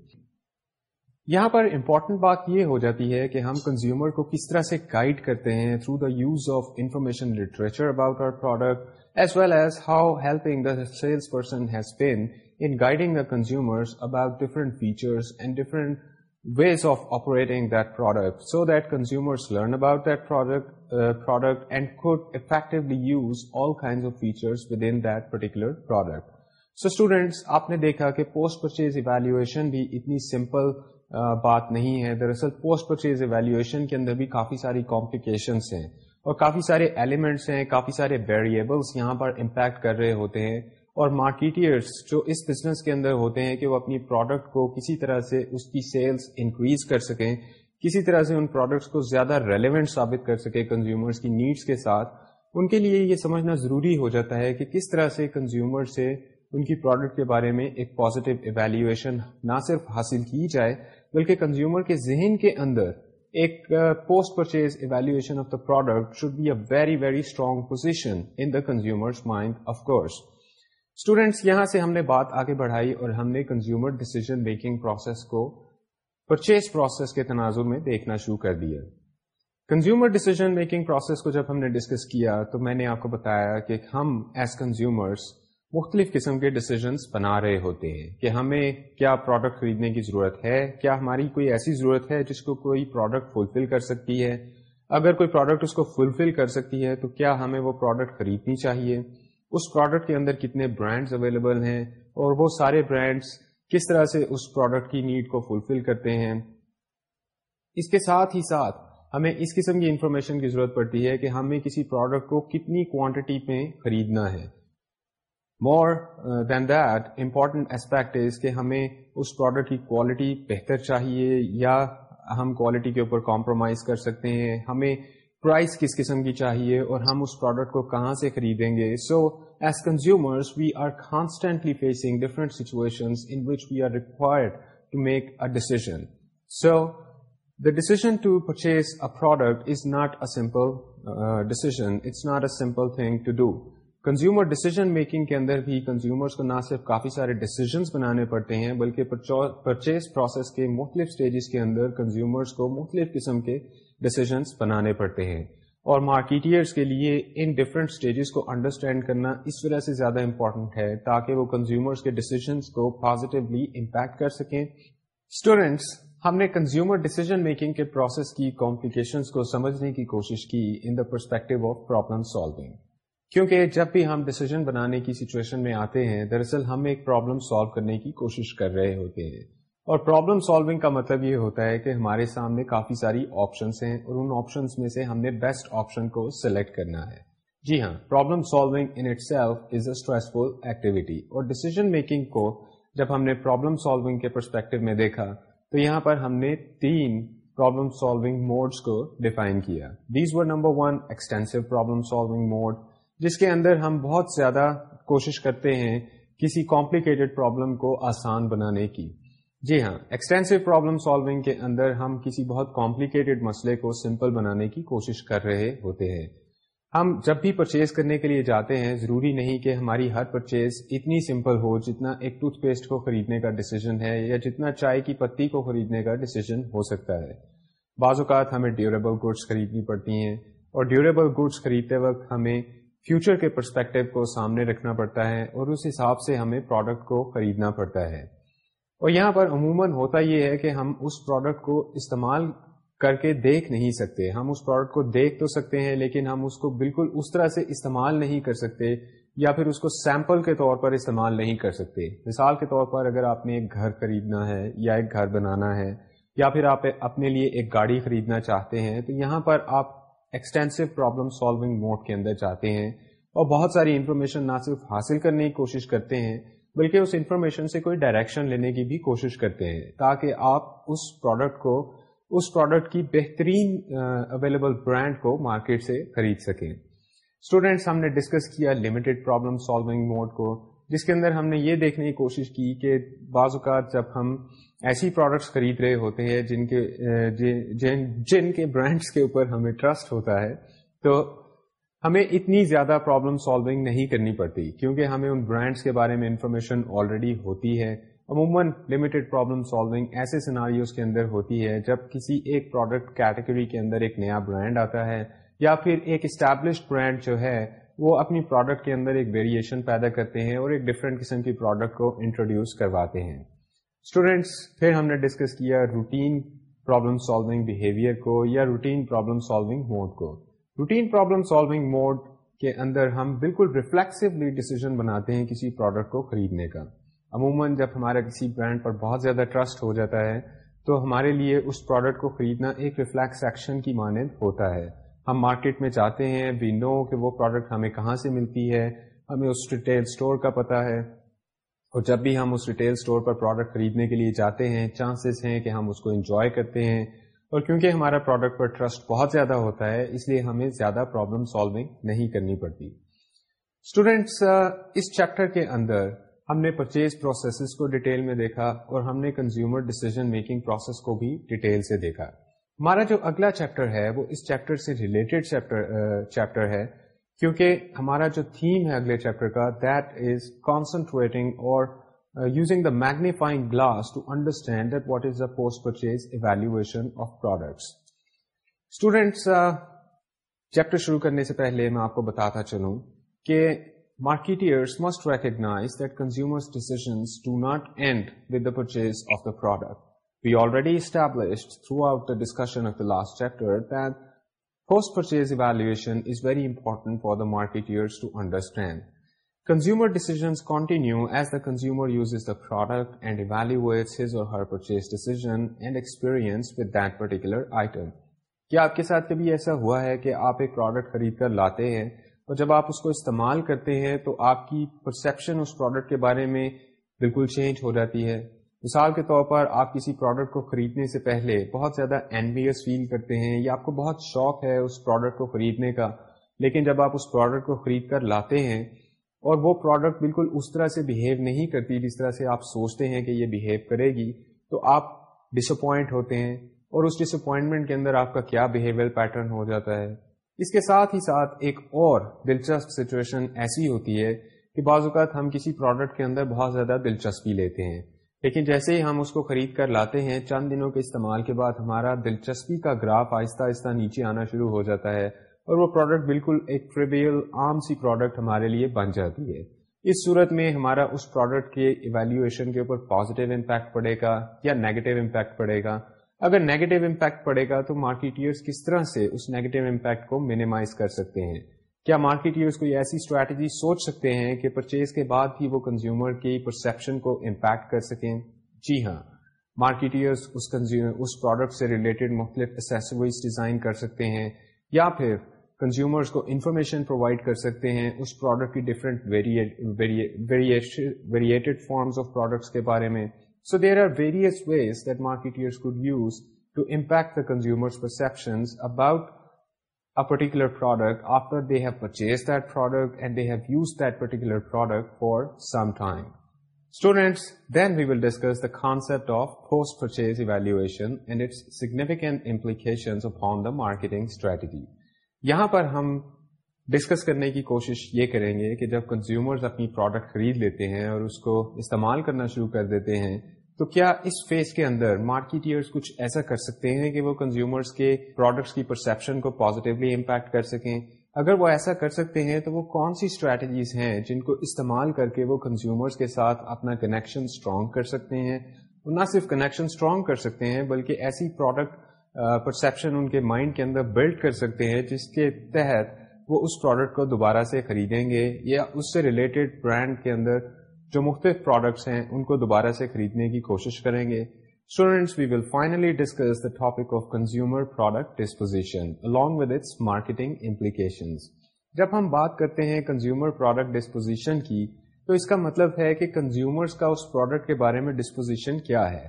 یہاں پر امپورٹنٹ بات یہ ہو جاتی ہے کہ ہم کنزیومر کو کس طرح سے گائڈ کرتے ہیں through the use of information literature about our product as well as how helping the sales person has been in guiding the consumer about different features and different ways of operating that product so that consumer learn about the product and could effectively use all kind of feature of product so students آپ نے دیکھا کہ پوسٹ پرچیز ایویلویشن بھی اتنی سمپل بات نہیں ہے دراصل پوسٹ پرچیز ایویلویشن کے اندر بھی کافی ساری کومپلیکیشنس ہیں اور کافی سارے ایلیمنٹس ہیں کافی سارے ویریئبلس یہاں پر امپیکٹ کر رہے ہوتے ہیں اور مارکیٹرس جو اس بزنس کے اندر ہوتے ہیں کہ وہ اپنی پروڈکٹ کو کسی طرح سے اس کی سیلس انکریز کر سکیں کسی طرح سے ان پروڈکٹس کو زیادہ ریلیونٹ ثابت کر سکیں کنزیومرس کی نیڈس کے ساتھ ان کے لیے یہ سمجھنا ضروری ہو جاتا ہے کہ کس طرح سے کنزیومر سے ان کی پروڈکٹ کے بارے میں ایک پازیٹیو ایویلیویشن نہ صرف حاصل کی جائے بلکہ کنزیومر کے ذہن کے اندر ایک post purchase evaluation of the product should be a very very strong position in the mind of course students یہاں سے ہم نے بات آگے بڑھائی اور ہم نے کنزیومر ڈیسیزن میکنگ پروسیس کو پرچیز پروسیس کے تناظر میں دیکھنا شروع کر دیا کنزیومر میکنگ پروسیس کو جب ہم نے ڈسکس کیا تو میں نے آپ کو بتایا کہ ہم ایز کنزیومرس مختلف قسم کے ڈسیزنس بنا رہے ہوتے ہیں کہ ہمیں کیا پروڈکٹ خریدنے کی ضرورت ہے کیا ہماری کوئی ایسی ضرورت ہے جس کو کوئی پروڈکٹ فلفل کر سکتی ہے اگر کوئی پروڈکٹ اس کو فلفل کر سکتی ہے تو کیا ہمیں وہ پروڈکٹ خریدنی چاہیے اس پروڈکٹ کے اندر کتنے برانڈز اویلیبل ہیں اور وہ سارے برانڈز کس طرح سے اس پروڈکٹ کی نیڈ کو فلفل کرتے ہیں اس کے ساتھ ہی ساتھ ہمیں اس قسم کی انفارمیشن کی ضرورت پڑتی ہے کہ ہمیں کسی پروڈکٹ کو کتنی کوانٹٹی میں خریدنا ہے more than that important aspect is کہ ہمیں اس پروڈکٹ کی کوالٹی بہتر چاہیے یا ہم کوالٹی کے اوپر کمپرومائز کر سکتے ہیں ہمیں پرائز کس قسم کی چاہیے اور ہم اس پروڈکٹ کو کہاں سے خریدیں گے so as consumers we are constantly facing different in which we are required to make a decision so the decision to purchase a product is not a simple decision it's not a simple thing to do consumer decision making کے اندر بھی کنزیومرس کو نہ صرف کافی سارے ڈیسیزنس بنانے پڑتے ہیں بلکہ پرچیز پروسیس کے مختلف اسٹیجز کے اندر کنزیومرس کو مختلف قسم کے ڈیسیزنس بنانے پڑتے ہیں اور مارکیٹرس کے لیے ان ڈفرینٹ اسٹیجز کو انڈرسٹینڈ کرنا اس وجہ سے زیادہ امپورٹنٹ ہے تاکہ وہ کنزیومرس کے ڈیسیزنس کو پازیٹیولی امپیکٹ کر سکیں اسٹوڈینٹس ہم نے کنزیومر ڈیسیزن میکنگ کے پروسیس کی کمپلیکیشنس کو سمجھنے کی کوشش کی in the perspective of problem solving کیونکہ جب بھی ہم ڈیسیزن بنانے کی سچویشن میں آتے ہیں دراصل ہم ایک پرابلم سالو کرنے کی کوشش کر رہے ہوتے ہیں اور پرابلم سالونگ کا مطلب یہ ہوتا ہے کہ ہمارے سامنے کافی ساری آپشنس ہیں اور ان آپشنس میں سے ہم نے بیسٹ آپشن کو سلیکٹ کرنا ہے جی ہاں problem solving in itself is a stressful activity اور ڈیسیزن میکنگ کو جب ہم نے پرابلم سالونگ کے پرسپیکٹو میں دیکھا تو یہاں پر ہم نے تین پرابلم سالونگ موڈس کو ڈیفائن کیا these were number one extensive problem solving mode جس کے اندر ہم بہت زیادہ کوشش کرتے ہیں کسی کمپلیکیٹڈ پرابلم کو آسان بنانے کی جی ہاں ایکسٹینسو پرابلم سالونگ کے اندر ہم کسی بہت کمپلیکیٹڈ مسئلے کو سمپل بنانے کی کوشش کر رہے ہوتے ہیں ہم جب بھی پرچیز کرنے کے لیے جاتے ہیں ضروری نہیں کہ ہماری ہر پرچیز اتنی سمپل ہو جتنا ایک ٹوتھ پیسٹ کو خریدنے کا ڈیسیزن ہے یا جتنا چائے کی پتی کو خریدنے کا ڈیسیزن ہو سکتا ہے بعض اوقات ہمیں ڈیوریبل گڈس خریدنی پڑتی ہیں اور ڈیوریبل گڈس خریدتے وقت ہمیں فیوچر کے پرسپیکٹو کو سامنے رکھنا پڑتا ہے اور اس حساب سے ہمیں پروڈکٹ کو خریدنا پڑتا ہے اور یہاں پر عموماً ہوتا یہ ہے کہ ہم اس پروڈکٹ کو استعمال کر کے دیکھ نہیں سکتے ہم اس پروڈکٹ کو دیکھ تو سکتے ہیں لیکن ہم اس کو بالکل اس طرح سے استعمال نہیں کر سکتے یا پھر اس کو سیمپل کے طور پر استعمال نہیں کر سکتے مثال کے طور پر اگر آپ نے ایک گھر خریدنا ہے یا ایک گھر بنانا ہے یا پھر آپ اپنے لیے ایک گاڑی خریدنا چاہتے ہیں تو یہاں پر آپ ایکسٹینسو پرابلم سالونگ موڈ کے اندر جاتے ہیں اور بہت ساری انفارمیشن نہ صرف حاصل کرنے کی کوشش کرتے ہیں بلکہ اس انفارمیشن سے کوئی ڈائریکشن لینے کی بھی کوشش کرتے ہیں تاکہ آپ اس پروڈکٹ کو اس پروڈکٹ کی بہترین اویلیبل برانڈ کو مارکیٹ سے خرید سکیں اسٹوڈینٹس ہم نے ڈسکس کیا لمیٹڈ پرابلم سالونگ موڈ کو جس کے اندر ہم نے یہ دیکھنے کی کوشش کی کہ بعض اوقات جب ہم ایسی پروڈکٹس خرید رہے ہوتے ہیں جن کے جن جن کے برانڈس کے اوپر ہمیں ٹرسٹ ہوتا ہے تو ہمیں اتنی زیادہ پرابلم سالونگ نہیں کرنی پڑتی کیونکہ ہمیں ان برانڈس کے بارے میں انفارمیشن آلریڈی ہوتی ہے عموماً لمیٹڈ پرابلم سالونگ ایسے سیناریوز کے اندر ہوتی ہے جب کسی ایک پروڈکٹ کیٹیگری کے اندر ایک نیا برانڈ آتا ہے یا پھر ایک اسٹیبلشڈ برانڈ جو ہے وہ اپنی پروڈکٹ کے اندر ایک ویریشن پیدا کرتے ہیں اور ایک ڈفرینٹ قسم کی پروڈکٹ کو انٹروڈیوس کرواتے ہیں اسٹوڈینٹس پھر ہم نے ڈسکس کیا روٹین پرابلم سالونگ بیہیویئر کو یا روٹین پرابلم سالونگ موڈ کو روٹین پرابلم سالونگ موڈ کے اندر ہم بالکل ریفلیکسولی ڈیسیزن بناتے ہیں کسی پروڈکٹ کو خریدنے کا عموماً جب ہمارا کسی برانڈ پر بہت زیادہ ٹرسٹ ہو جاتا ہے تو ہمارے لیے اس پروڈکٹ کو خریدنا ایک ریفلیکس ایکشن کی مانند ہوتا ہے ہم مارکیٹ میں جاتے ہیں وی نو کہ وہ پروڈکٹ ہمیں کہاں سے ملتی ہے ہمیں اس ریٹیل اسٹور کا پتا ہے اور جب بھی ہم اس ریٹیل اسٹور پر پروڈکٹ خریدنے کے لیے جاتے ہیں چانسز ہیں کہ ہم اس کو انجوائے کرتے ہیں اور کیونکہ ہمارا پروڈکٹ پر ٹرسٹ بہت زیادہ ہوتا ہے اس لیے ہمیں زیادہ پرابلم سالونگ نہیں کرنی پڑتی اسٹوڈینٹس اس چیپٹر کے اندر ہم نے پرچیز پروسیسز کو ڈیٹیل میں دیکھا اور ہم نے کنزیومر ڈیسیزن میکنگ پروسیس کو بھی ڈیٹیل سے دیکھا ہمارا جو اگلا چیپٹر ہے وہ اس چیپٹر سے ریلیٹڈ چیپٹر ہے کیونکہ ہمارا جو تھیم ہے اگلے چیپٹر کا دیٹ از کانسنٹریٹنگ اور using the magnifying glass to understand that what is the post purchase evaluation of products students chapter شروع کرنے سے پہلے میں آپ کو بتاتا چلوں کہ marketers must recognise that consumer decisions do not end with the purchase of the product کیا آپ کے ساتھ کبھی ایسا ہوا ہے کہ آپ ایک پروڈکٹ خرید کر لاتے ہیں اور جب آپ اس کو استعمال کرتے ہیں تو آپ کی پرسپشن اس پروڈکٹ کے بارے میں بالکل چینج ہو جاتی ہے مثال کے طور پر آپ کسی پروڈکٹ کو خریدنے سے پہلے بہت زیادہ اینویس فیل کرتے ہیں یا آپ کو بہت شوق ہے اس پروڈکٹ کو خریدنے کا لیکن جب آپ اس پروڈکٹ کو خرید کر لاتے ہیں اور وہ پروڈکٹ بالکل اس طرح سے بہیو نہیں کرتی جس طرح سے آپ سوچتے ہیں کہ یہ بہیو کرے گی تو آپ ڈس اپوائنٹ ہوتے ہیں اور اس ڈس اپوائنٹمنٹ کے اندر آپ کا کیا بیہیویئر پیٹرن ہو جاتا ہے اس کے ساتھ ہی ساتھ ایک اور دلچسپ سچویشن ایسی ہوتی ہے کہ بعض اوقات ہم کسی پروڈکٹ کے اندر بہت زیادہ دلچسپی لیتے ہیں لیکن جیسے ہی ہم اس کو خرید کر لاتے ہیں چند دنوں کے استعمال کے بعد ہمارا دلچسپی کا گراف آہستہ آہستہ نیچے آنا شروع ہو جاتا ہے اور وہ پروڈکٹ بالکل ایک ٹریبیل عام سی پروڈکٹ ہمارے لیے بن جاتی ہے اس صورت میں ہمارا اس پروڈکٹ کے ایویلویشن کے اوپر پازیٹیو امپیکٹ پڑے گا یا نیگیٹو امپیکٹ پڑے گا اگر نیگیٹو امپیکٹ پڑے گا تو مارکیٹرس کس طرح سے اس نیگیٹو امپیکٹ کو مینیمائز کر سکتے ہیں کیا مارکیٹیئرس کوئی ایسی اسٹریٹجی سوچ سکتے ہیں کہ پرچیز کے بعد ہی وہ کنزیومر کی پرسپشن کو امپیکٹ کر سکیں جی ہاں مارکیٹرس اس کنزیومر اس پروڈکٹ سے ریلیٹڈ مختلف اسیسریز ڈیزائن کر سکتے ہیں یا پھر کنزیومرس کو انفارمیشن پرووائڈ کر سکتے ہیں اس پروڈکٹ کی different varied forms of products کے بارے میں so there are various ways that marketers could use to impact the consumers perception about particular product after they have purchase then they have use that particular product for some time student we will discuss the concept of post purchase evaluation marketing strategy یہاں پر ہم ڈسکس کرنے کی کوشش یہ کریں گے کہ جب کنزیومر اپنی پروڈکٹ خرید لیتے ہیں اور اس کو استعمال کرنا شروع کر دیتے ہیں تو کیا اس فیس کے اندر مارکیٹرس کچھ ایسا کر سکتے ہیں کہ وہ کنزیومرس کے پروڈکٹس کی پرسپشن کو پازیٹیولی امپیکٹ کر سکیں اگر وہ ایسا کر سکتے ہیں تو وہ کون سی اسٹریٹجیز ہیں جن کو استعمال کر کے وہ کنزیومرس کے ساتھ اپنا کنیکشن اسٹرانگ کر سکتے ہیں نہ صرف کنیکشن اسٹرانگ کر سکتے ہیں بلکہ ایسی پروڈکٹ پرسیپشن ان کے مائنڈ کے اندر بلڈ کر سکتے ہیں جس کے تحت وہ اس پروڈکٹ کو دوبارہ سے خریدیں گے یا اس سے ریلیٹڈ برانڈ کے اندر جو مختلف پروڈکٹس ہیں ان کو دوبارہ سے خریدنے کی کوشش کریں گے students we will finally discuss the topic of consumer product disposition marketing جب ہم بات کرتے ہیں کنزیومر پروڈکٹ ڈسپوزیشن کی تو اس کا مطلب ہے کہ کنزیومرس کا اس پروڈکٹ کے بارے میں ڈسپوزیشن کیا ہے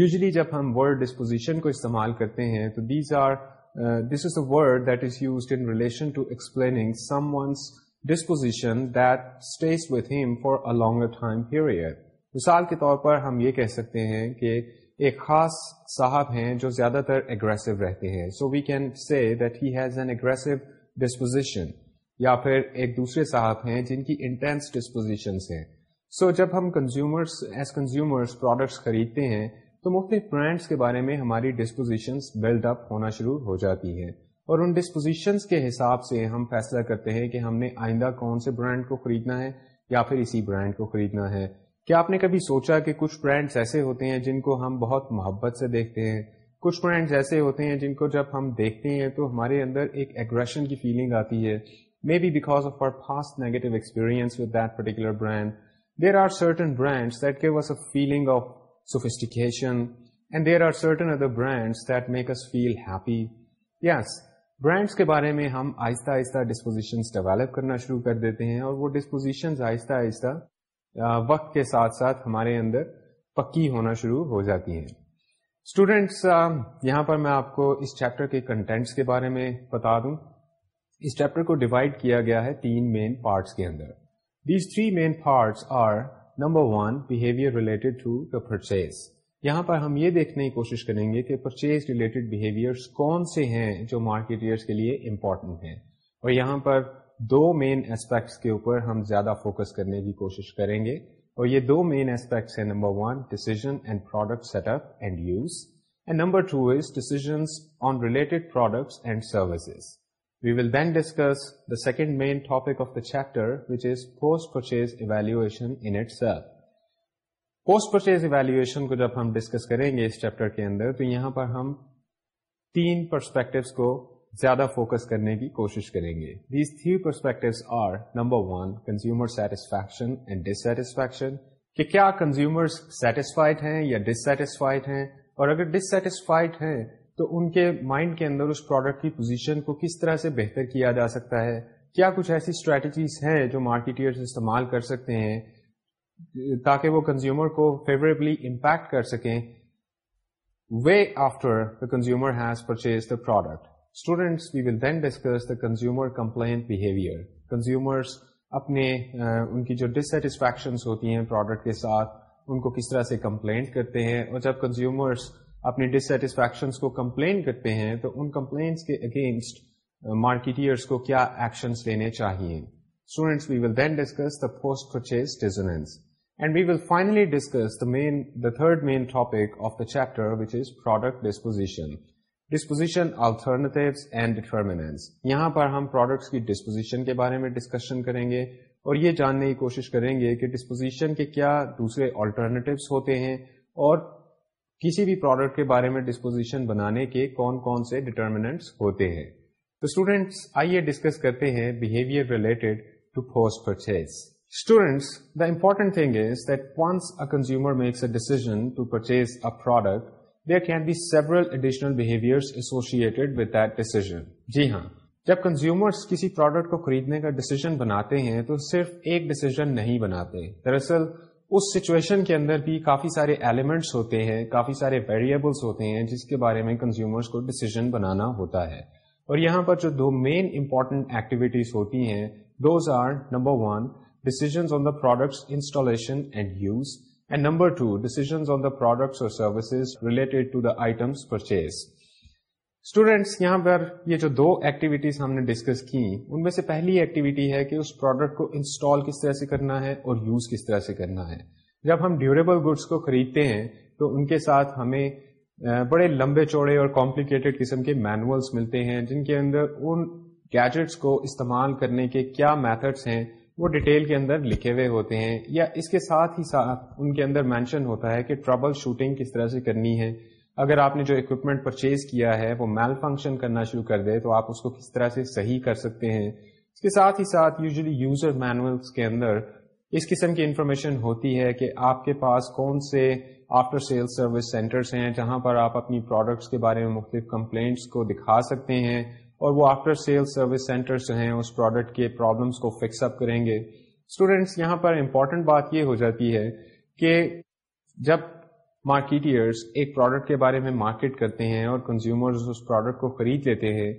یوزلی جب ہم ورڈ ڈسپوزیشن کو استعمال کرتے ہیں تو these are this is a word that is use in relation to explaining someone's disposition that stays with him for a longer time period مثال کے طور پر ہم یہ کہہ سکتے ہیں کہ ایک خاص صاحب ہیں جو زیادہ تر اگریسو رہتے ہیں so we can say that he has an aggressive disposition یا پھر ایک دوسرے صاحب ہیں جن کی انٹینس ڈسپوزیشنس ہیں سو so, جب ہم کنزیومرس ایز کنزیومرس پروڈکٹس خریدتے ہیں تو مختلف برانڈس کے بارے میں ہماری ڈسپوزیشنس بلڈ اپ ہونا شروع ہو جاتی ہیں اور ان ڈسپوزیشنس کے حساب سے ہم فیصلہ کرتے ہیں کہ ہم نے آئندہ کون سے برانڈ کو خریدنا ہے یا پھر اسی برانڈ کو خریدنا ہے کیا آپ نے کبھی سوچا کہ کچھ برانڈس ایسے ہوتے ہیں جن کو ہم بہت محبت سے دیکھتے ہیں کچھ برانڈس ایسے ہوتے ہیں جن کو جب ہم دیکھتے ہیں تو ہمارے اندر ایک ایگریشن کی فیلنگ آتی ہے maybe because of our fast negative experience with that particular brand there are certain brands that give a feeling of sophistication yes brands کے بارے میں ہم آہستہ آہستہ ڈسپوزیشنس ڈیولپ کرنا شروع کر دیتے ہیں اور وہ ڈسپوزیشنز آہستہ آہستہ وقت کے ساتھ ساتھ ہمارے اندر پکی ہونا شروع ہو جاتی ہیں اسٹوڈینٹس یہاں پر میں آپ کو اس چیپٹر کے کنٹینٹس کے بارے میں بتا دوں اس چیپٹر کو ڈیوائڈ کیا گیا ہے تین مین پارٹس کے اندر these three main parts are number one behaviour related to the purchase یہاں پر ہم یہ دیکھنے کی کوشش کریں گے کہ پرچیز ریلیٹڈ بہیویئر کون سے ہیں جو مارکیٹرس کے لیے امپورٹنٹ ہیں اور یہاں پر دو مین اسپیکٹس کے اوپر ہم زیادہ فوکس کرنے کی کوشش کریں گے اور یہ دو مین اسپیکٹس ہیں number one and product set up and use and number two is decisions on related products and services we will then discuss the second main topic of the chapter which is post purchase evaluation self post purchase evaluation کو جب ہم ڈسکس کریں گے اس چیپٹر کے اندر تو یہاں پر ہم تین پرسپیکٹوس کو زیادہ فوکس کرنے کی کوشش کریں گے these three perspectives are number one consumer satisfaction and dissatisfaction کہ کیا کنزیومر سیٹسفائڈ ہیں یا ڈسٹسفائڈ ہیں اور اگر ڈسٹسفائڈ ہیں تو ان کے مائنڈ کے اندر اس پروڈکٹ کی پوزیشن کو کس طرح سے بہتر کیا جا سکتا ہے کیا کچھ ایسی اسٹریٹجیز ہیں جو مارکیٹ استعمال کر سکتے ہیں تاکہ وہ کنزیومر کو فیوریبلی امپیکٹ کر سکیں way after the consumer has purchase the product students we will then discuss the consumer complain consumers اپنے ان کی جو ڈسٹسفیکشن ہوتی ہیں پروڈکٹ کے ساتھ ان کو کس طرح سے کمپلینٹ کرتے ہیں اور جب کنزیومرس اپنی ڈسٹسفیکشنس کو کمپلین کرتے ہیں تو ان کمپلینس کے اگینسٹ مارکیٹرس کو کیا ایکشنس لینے چاہیے students we will then discuss the post purchase decisions disposition یہاں پر ہمارے ڈسکشن کریں گے اور یہ جاننے کی کوشش کریں گے کہ ڈسپوزیشن کے کیا دوسرے آلٹرنیٹیوس ہوتے ہیں اور کسی بھی پروڈکٹ کے بارے میں ڈسپوزیشن بنانے کے کون کون سے ڈیٹرمیٹس ہوتے ہیں تو اسٹوڈینٹس آئیے ڈسکس کرتے ہیں behaviour related to force purchase students the important is consumer جی ہاں جب کنزیومرس کسی پروڈکٹ کو خریدنے کا ڈیسیزن بناتے ہیں تو صرف ایک ڈیسیزن نہیں بناتے دراصل اس سچویشن کے اندر بھی کافی سارے ایلیمنٹس ہوتے ہیں کافی سارے ویریبلس ہوتے ہیں جس کے بارے میں کنزیومرس کو ڈیسیزن بنانا ہوتا ہے اور یہاں پر جو دو مین امپورٹنٹ ایکٹیویٹیز ہوتی ہیں those are number one and on the products installation to products on the products اور سروسز ریلیٹڈ پرچیز اسٹوڈینٹس یہاں پر یہ جو دو ایکٹیویٹیز ہم نے ڈسکس کی ان میں سے پہلی ایکٹیویٹی ہے کہ اس پروڈکٹ کو انسٹال کس طرح سے کرنا ہے اور یوز کس طرح سے کرنا ہے جب ہم ڈیوریبل گڈس کو خریدتے ہیں تو ان کے ساتھ ہمیں بڑے لمبے چوڑے اور کمپلیکیٹڈ قسم کے مینولس ملتے ہیں جن کے اندر ان گیجٹس کو استعمال کرنے کے کیا میتھڈس ہیں وہ ڈیٹیل کے اندر لکھے ہوئے ہوتے ہیں یا اس کے ساتھ ہی ساتھ ان کے اندر مینشن ہوتا ہے کہ ٹربل شوٹنگ کس طرح سے کرنی ہے اگر آپ نے جو اکوپمنٹ پرچیز کیا ہے وہ میل فنکشن کرنا شروع کر دے تو آپ اس کو کس طرح سے صحیح کر سکتے ہیں اس کے ساتھ ہی ساتھ یوزلی یوزر مینولس کے اندر اس قسم کی انفارمیشن ہوتی ہے کہ آپ کے پاس کون سے آفٹر سیل سروس سینٹرس ہیں جہاں پر آپ اپنی پروڈکٹس کے بارے میں مختلف کمپلینٹس کو دکھا سکتے ہیں اور وہ آفٹر سیل سروس سینٹر جو ہیں اس پروڈکٹ کے پرابلمس کو فکس اپ کریں گے اسٹوڈینٹس یہاں پر امپورٹنٹ بات یہ ہو جاتی ہے کہ جب مارکیٹرس ایک پروڈکٹ کے بارے میں مارکیٹ کرتے ہیں اور کنزیومر اس پروڈکٹ کو خرید لیتے ہیں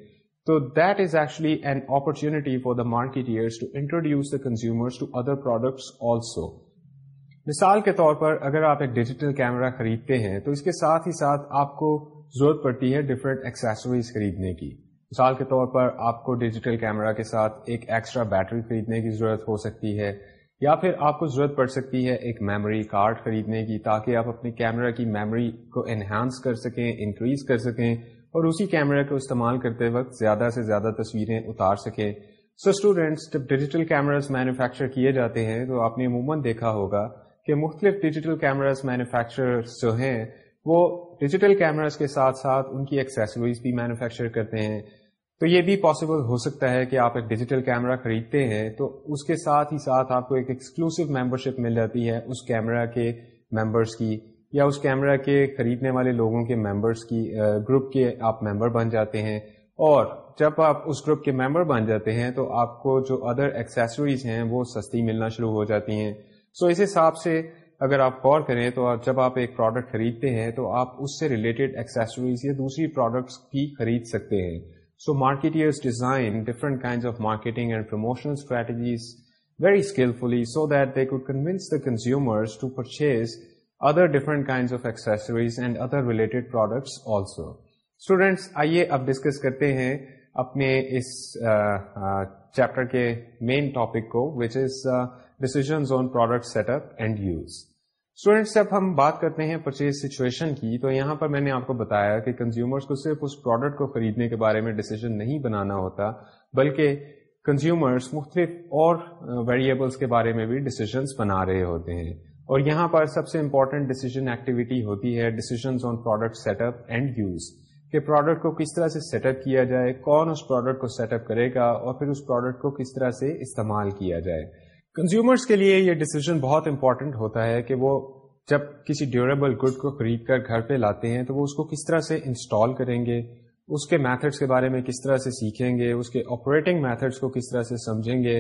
تو that is actually an opportunity for the marketers to introduce the consumer products also مثال کے طور پر اگر آپ ایک ڈیجیٹل کیمرہ خریدتے ہیں تو اس کے ساتھ ہی ساتھ آپ کو ضرورت پڑتی ہے ڈفرینٹ ایکسیسریز خریدنے کی مثال کے طور پر آپ کو ڈیجیٹل کیمرہ کے ساتھ ایک ایکسٹرا بیٹری خریدنے کی ضرورت ہو سکتی ہے یا پھر آپ کو ضرورت پڑ سکتی ہے ایک میموری کارڈ خریدنے کی تاکہ آپ اپنے کیمرہ کی میموری کو انہانس کر سکیں انکریز کر سکیں اور اسی کیمرہ کو استعمال کرتے وقت زیادہ سے زیادہ تصویریں اتار سکیں سو اسٹوڈینٹس جب ڈیجیٹل کیمراز مینوفیکچر کیے جاتے ہیں تو آپ نے عموماً دیکھا ہوگا کہ مختلف ڈیجیٹل کیمراز مینوفیکچر جو ہیں وہ ڈیجیٹل کیمراز کے ساتھ ساتھ ان کی ایکسیسریز بھی مینوفیکچر کرتے ہیں تو یہ بھی پاسبل ہو سکتا ہے کہ آپ ایک ڈیجیٹل کیمرہ خریدتے ہیں تو اس کے ساتھ ہی ساتھ آپ کو ایک ایکسکلوسو ممبر شپ مل جاتی ہے اس کیمرہ کے ممبرس کی یا اس کیمرہ کے خریدنے والے لوگوں کے ممبرس کی گروپ کے آپ ممبر بن جاتے ہیں اور جب آپ اس گروپ کے ممبر بن جاتے ہیں تو آپ کو جو ادر ایکسیسریز ہیں وہ سستی ملنا شروع ہو جاتی ہیں سو so اس حساب سے اگر آپ غور کریں تو جب آپ ایک پروڈکٹ خریدتے ہیں تو آپ اس سے ریلیٹڈ ایکسیسریز یا دوسری پروڈکٹس کی خرید سکتے ہیں so market design different kinds of marketing and promotion strategies very skilfully so that they could convince the consumer to purchase other different kinds of accessories and other related products also students آئیے اب ڈسکس کرتے ہیں اپنے ٹاپک کو which is decisions on product set up and use students جب ہم بات کرتے ہیں پرچیز سچویشن کی تو یہاں پر میں نے آپ کو بتایا کہ کنزیومرس کو صرف اس پروڈکٹ کو خریدنے کے بارے میں ڈیسیزن نہیں بنانا ہوتا بلکہ کنزیومرس مختلف اور ویریبلس کے بارے میں بھی ڈیسیزنس بنا رہے ہوتے ہیں اور یہاں پر سب سے امپورٹنٹ ڈیسیزن ایکٹیویٹی ہوتی ہے decisions on product set up and use کہ پروڈکٹ کو کس طرح سے سیٹ اپ کیا جائے کون اس پروڈکٹ کو سیٹ اپ کرے گا اور پھر اس پروڈکٹ کو کس طرح سے استعمال کیا جائے کنزیومرس کے لیے یہ ڈیسیزن بہت امپورٹنٹ ہوتا ہے کہ وہ جب کسی ڈیوریبل گڈ کو خرید کر گھر پہ لاتے ہیں تو وہ اس کو کس طرح سے انسٹال کریں گے اس کے میتھڈس کے بارے میں کس طرح سے سیکھیں گے اس کے آپریٹنگ میتھڈس کو کس طرح سے سمجھیں گے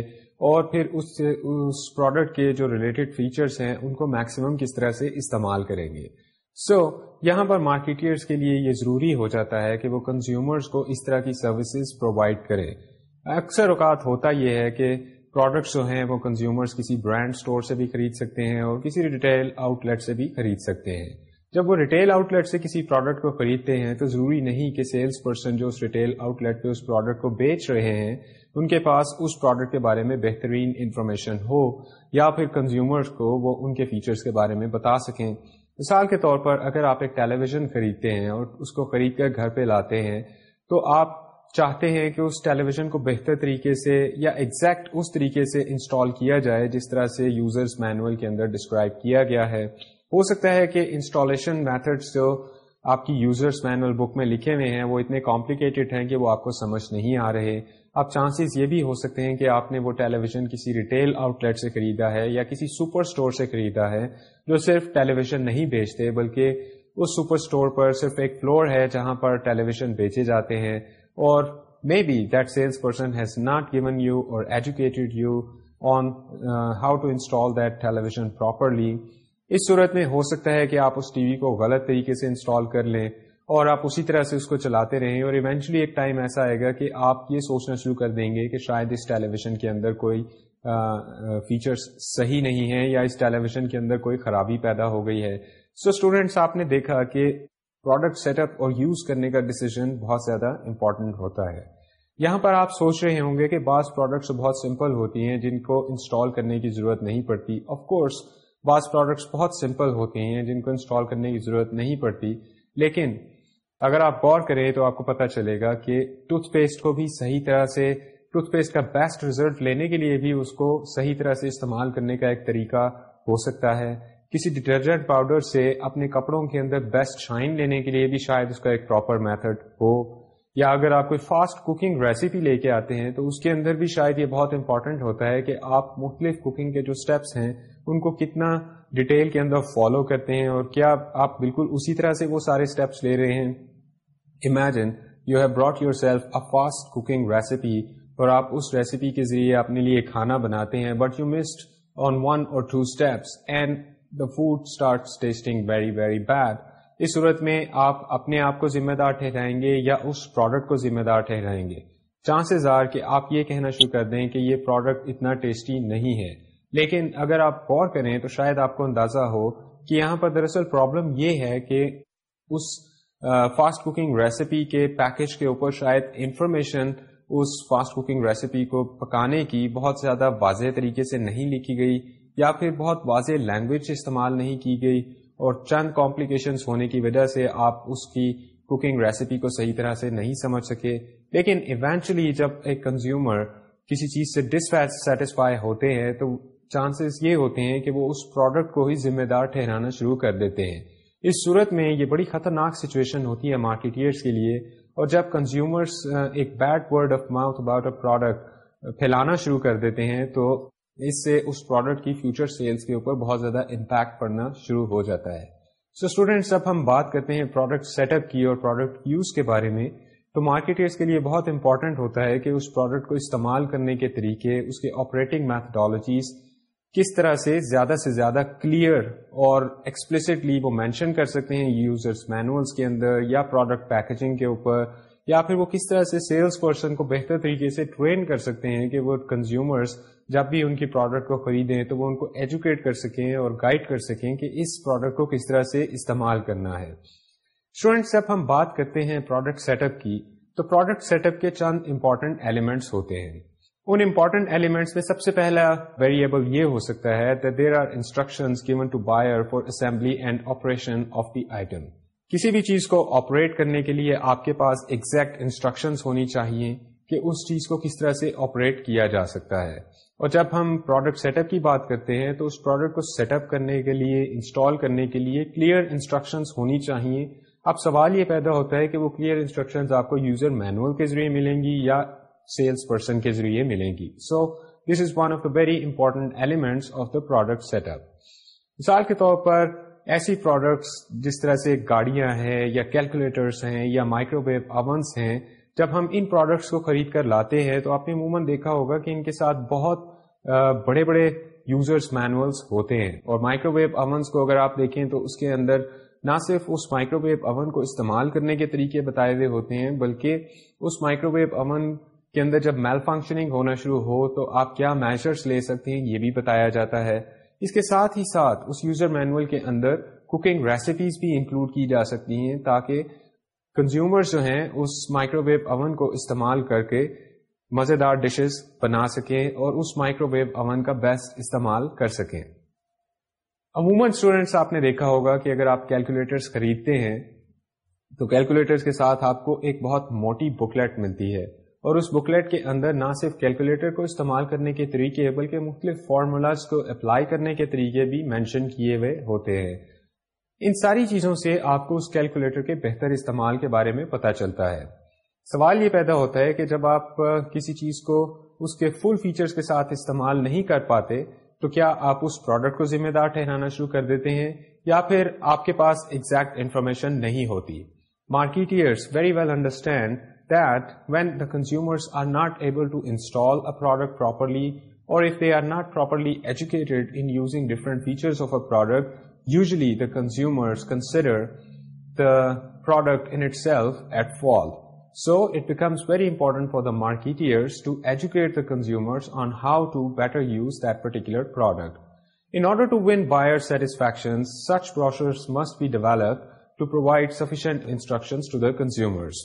اور پھر اس سے اس پروڈکٹ کے جو ریلیٹڈ فیچرس ہیں ان کو میکسیمم کس طرح سے استعمال کریں گے سو so, یہاں پر مارکیٹرس کے لیے یہ ضروری ہو جاتا ہے کہ وہ کنزیومرس کو اس طرح کی سروسز پرووائڈ کریں اکثر اوقات ہوتا یہ ہے کہ پروڈکٹس جو ہیں وہ کنزیومرز کسی برانڈ اسٹور سے بھی خرید سکتے ہیں اور کسی ریٹیل آؤٹ لیٹ سے بھی خرید سکتے ہیں جب وہ ریٹیل آؤٹ لیٹ سے کسی پروڈکٹ کو خریدتے ہیں تو ضروری نہیں کہ سیلس پرسن جو اس ریٹیل آؤٹ لیٹ پہ اس پروڈکٹ کو بیچ رہے ہیں ان کے پاس اس پروڈکٹ کے بارے میں بہترین انفارمیشن ہو یا پھر کنزیومرس کو وہ ان کے فیچرس کے بارے میں بتا سکیں مثال کے طور پر اگر آپ ایک ٹیلی ویژن خریدتے ہیں اور اس کو خرید کر گھر پہ لاتے ہیں تو آپ چاہتے ہیں کہ اس ٹیلی ویژن کو بہتر طریقے سے یا ایگزیکٹ اس طریقے سے انسٹال کیا جائے جس طرح سے یوزرز مینول کے اندر ڈسکرائب کیا گیا ہے ہو سکتا ہے کہ انسٹالیشن میتھڈس جو آپ کی یوزرس مینول بک میں لکھے ہوئے ہیں وہ اتنے کمپلیکیٹڈ ہیں کہ وہ آپ کو سمجھ نہیں آ رہے اب چانسز یہ بھی ہو سکتے ہیں کہ آپ نے وہ ٹیلی ویژن کسی ریٹیل آؤٹ لیٹ سے خریدا ہے یا کسی سپر اسٹور سے خریدا ہے جو صرف ٹیلی ویژن نہیں بیچتے بلکہ اس سپر اسٹور پر صرف ایک فلور ہے جہاں پر ٹیلی ویژن بیچے جاتے ہیں maybe that sales person has not given you or educated you on how to install that television properly اس صورت میں ہو سکتا ہے کہ آپ اس ٹی وی کو غلط طریقے سے انسٹال کر لیں اور آپ اسی طرح سے اس کو چلاتے رہیں اور ایونچولی ایک ٹائم ایسا آئے گا کہ آپ یہ سوچنا شروع کر دیں گے کہ شاید اس ٹیلیویژن کے اندر کوئی فیچر صحیح نہیں ہے یا اس ٹیلیویژن کے اندر کوئی خرابی پیدا ہو گئی ہے سو so, اسٹوڈینٹس آپ نے دیکھا کہ پروڈکٹ سیٹ اپ اور یوز کرنے کا ڈیسیزن بہت زیادہ امپورٹنٹ ہوتا ہے یہاں پر آپ سوچ رہے ہوں گے کہ بعض پروڈکٹس بہت سمپل ہوتی ہیں جن کو انسٹال کرنے کی ضرورت نہیں پڑتی آف کورس بعض پروڈکٹس بہت سمپل ہوتے ہیں جن کو انسٹال کرنے کی ضرورت نہیں پڑتی لیکن اگر آپ غور کریں تو آپ کو پتہ چلے گا کہ ٹوتھ پیسٹ کو بھی صحیح طرح سے ٹوتھ پیسٹ کا بیسٹ ریزلٹ لینے کے لیے بھی اس کو صحیح طرح سے استعمال کرنے کا ایک طریقہ ہو سکتا ہے کسی ڈیٹرجنٹ پاؤڈر سے اپنے کپڑوں کے اندر بیسٹ شائن لینے کے لیے بھی شاید اس کا ایک پراپر میتھڈ ہو یا اگر آپ کوئی فاسٹ کوکنگ ریسیپی لے کے آتے ہیں تو اس کے اندر بھی شاید یہ بہت امپورٹنٹ ہوتا ہے کہ آپ مختلف کوکنگ کے جو اسٹیپس ہیں ان کو کتنا ڈیٹیل کے اندر فالو کرتے ہیں اور کیا آپ بالکل اسی طرح سے وہ سارے اسٹیپس لے رہے ہیں imagine you have brought yourself a fast cooking recipe اور آپ اس ریسیپی کے ذریعے اپنے لیے کھانا بناتے ہیں but you missed on one or two steps and food bad اس صورت میں آپ اپنے آپ کو ذمہ دار ٹھہرائیں گے یا اس پروڈکٹ کو ذمہ دار ٹھہرائیں گے چانسز آر کہ آپ یہ کہنا شروع کر دیں کہ یہ پروڈکٹ اتنا ٹیسٹی نہیں ہے لیکن اگر آپ غور کریں تو شاید آپ کو اندازہ ہو کہ یہاں پر دراصل پرابلم یہ ہے کہ اس فاسٹ کوکنگ ریسیپی کے پیکج کے اوپر شاید انفارمیشن اس فاسٹ کوکنگ ریسیپی کو پکانے کی بہت زیادہ واضح طریقے سے نہیں لکھی گئی یا پھر بہت واضح لینگویج استعمال نہیں کی گئی اور چند کمپلیکیشنس ہونے کی وجہ سے آپ اس کی کوکنگ ریسیپی کو صحیح طرح سے نہیں سمجھ سکے لیکن ایونچولی جب ایک کنزیومر کسی چیز سے ڈس سیٹسفائی ہوتے ہیں تو چانسز یہ ہوتے ہیں کہ وہ اس پروڈکٹ کو ہی ذمہ دار ٹھہرانا شروع کر دیتے ہیں اس صورت میں یہ بڑی خطرناک سچویشن ہوتی ہے مارکیٹرس کے لیے اور جب کنزیومرس ایک bad word of mouth about a product پھیلانا شروع کر دیتے ہیں تو اس سے اس پروڈکٹ کی فیوچر سیلس کے اوپر بہت زیادہ امپیکٹ پڑنا شروع ہو جاتا ہے سو اسٹوڈینٹس اب ہم بات کرتے ہیں پروڈکٹ سیٹ اپ کی اور پروڈکٹ یوز کے بارے میں تو مارکیٹرس کے لیے بہت امپورٹنٹ ہوتا ہے کہ اس پروڈکٹ کو استعمال کرنے کے طریقے اس کے آپریٹنگ میتھڈالوجیز کس طرح سے زیادہ سے زیادہ کلیئر اور ایکسپلسٹلی وہ مینشن کر سکتے ہیں یوزرس مینوئلس کے اندر یا پروڈکٹ پیکجنگ کے اوپر یا پھر وہ کس طرح سے سیلس پرسن کو بہتر طریقے سے ٹرین کر سکتے ہیں کہ وہ کنزیومرس جب بھی ان کی پروڈکٹ کو خریدیں تو وہ ان کو ایجوکیٹ کر سکیں اور گائڈ کر سکیں کہ اس پروڈکٹ کو کس طرح سے استعمال کرنا ہے اسٹوڈینٹس جب ہم بات کرتے ہیں پروڈکٹ سیٹ اپ کی تو پروڈکٹ سیٹ اپ کے چند امپورٹنٹ ایلیمنٹس ہوتے ہیں ان امپورٹنٹ ایلیمنٹس میں سب سے پہلا ویریبل یہ ہو سکتا ہے کہ there are instruction given to buyer for assembly and operation of the item کسی بھی چیز کو آپریٹ کرنے کے لیے آپ کے پاس ایکزیکٹ انسٹرکشن ہونی چاہیے کہ اس چیز کو کس طرح سے آپریٹ کیا جا سکتا ہے اور جب ہم پروڈکٹ سیٹ اپ کی بات کرتے ہیں تو اس پروڈکٹ کو سیٹ اپ کرنے کے لیے انسٹال کرنے کے لیے کلیئر انسٹرکشنز ہونی چاہیے اب سوال یہ پیدا ہوتا ہے کہ وہ کلیئر انسٹرکشنز آپ کو یوزر مینوئل کے ذریعے ملیں گی یا سیلس پرسن کے ذریعے ملیں گی so this is one of the very important elements of the product set up مثال کے طور پر ایسی پروڈکٹس جس طرح سے گاڑیاں ہیں یا کیلکولیٹرس ہیں یا مائکرو ویو اونس ہیں جب ہم ان پروڈکٹس کو خرید کر لاتے ہیں تو آپ نے عموماً دیکھا ہوگا کہ ان کے ساتھ بہت بڑے بڑے یوزرس مینولس ہوتے ہیں اور مائکرو ویو اوونس کو اگر آپ دیکھیں تو اس کے اندر نہ صرف اس مائکرو ویو اوون کو استعمال کرنے کے طریقے بتائے ہوئے ہوتے ہیں بلکہ اس مائکرو ویو اوون کے اندر جب میل فنکشننگ ہونا شروع ہو تو آپ کیا میجرس لے سکتے ہیں یہ بھی بتایا جاتا ہے اس کے ساتھ ہی ساتھ اس یوزر مینول کے اندر کوکنگ ریسیپیز بھی انکلوڈ کی جا سکتی ہیں تاکہ کنزیومر جو ہیں اس مائکرو ویو اوون کو استعمال کر کے مزیدار ڈشز بنا سکیں اور اس مائکرو ویو اون کا بیسٹ استعمال کر سکیں عموماً اسٹوڈینٹس آپ نے دیکھا ہوگا کہ اگر آپ کیلکولیٹرس خریدتے ہیں تو کیلکولیٹرس کے ساتھ آپ کو ایک بہت موٹی بکلیٹ ملتی ہے اور اس بکلیٹ کے اندر نہ صرف کیلکولیٹر کو استعمال کرنے کے طریقے بلکہ مختلف فارمولاز کو اپلائی کرنے کے طریقے بھی مینشن کیے ہوئے ہوتے ہیں ان ساری چیزوں سے آپ کو اس کیلکولیٹر کے بہتر استعمال کے بارے میں پتا چلتا ہے سوال یہ پیدا ہوتا ہے کہ جب آپ کسی چیز کو اس کے فل فیچرز کے ساتھ استعمال نہیں کر پاتے تو کیا آپ اس پروڈکٹ کو ذمہ دار ٹھہرانا شروع کر دیتے ہیں یا پھر آپ کے پاس ایکزیکٹ انفارمیشن نہیں ہوتی marketers very well understand that when the consumer are not able to install a product properly or if they are not properly educated in using different features of a product usually the consumers consider the product in itself at fault. So it becomes very important for the marketeers to educate the consumers on how to better use that particular product. In order to win buyer satisfaction, such brochures must be developed to provide sufficient instructions to the consumers.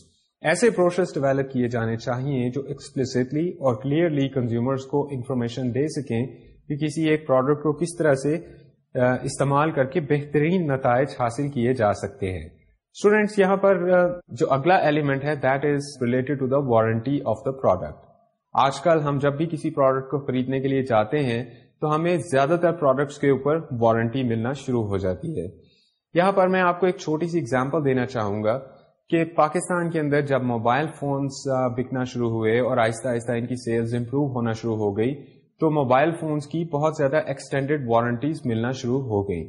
ایسے پروسیس ڈیولپ کیے جانے چاہیے جو ایکسپلسلی اور کلیئرلی کنزیومرز کو انفارمیشن دے سکیں کہ کسی ایک پروڈکٹ کو کس طرح سے استعمال کر کے بہترین نتائج حاصل کیے جا سکتے ہیں اسٹوڈینٹس یہاں پر جو اگلا ایلیمنٹ ہے that is related to the warranty of the product آج کل ہم جب بھی کسی پروڈکٹ کو خریدنے کے لیے جاتے ہیں تو ہمیں زیادہ تر پروڈکٹس کے اوپر وارنٹی ملنا شروع ہو جاتی ہے یہاں پر میں آپ کو ایک چھوٹی سی ایگزامپل دینا چاہوں گا کہ پاکستان کے اندر جب موبائل فونس بکنا شروع ہوئے اور آہستہ آہستہ ان کی سیلز امپروو ہونا شروع ہو گئی تو موبائل فونز کی بہت زیادہ ایکسٹینڈیڈ وارنٹیز ملنا شروع ہو گئی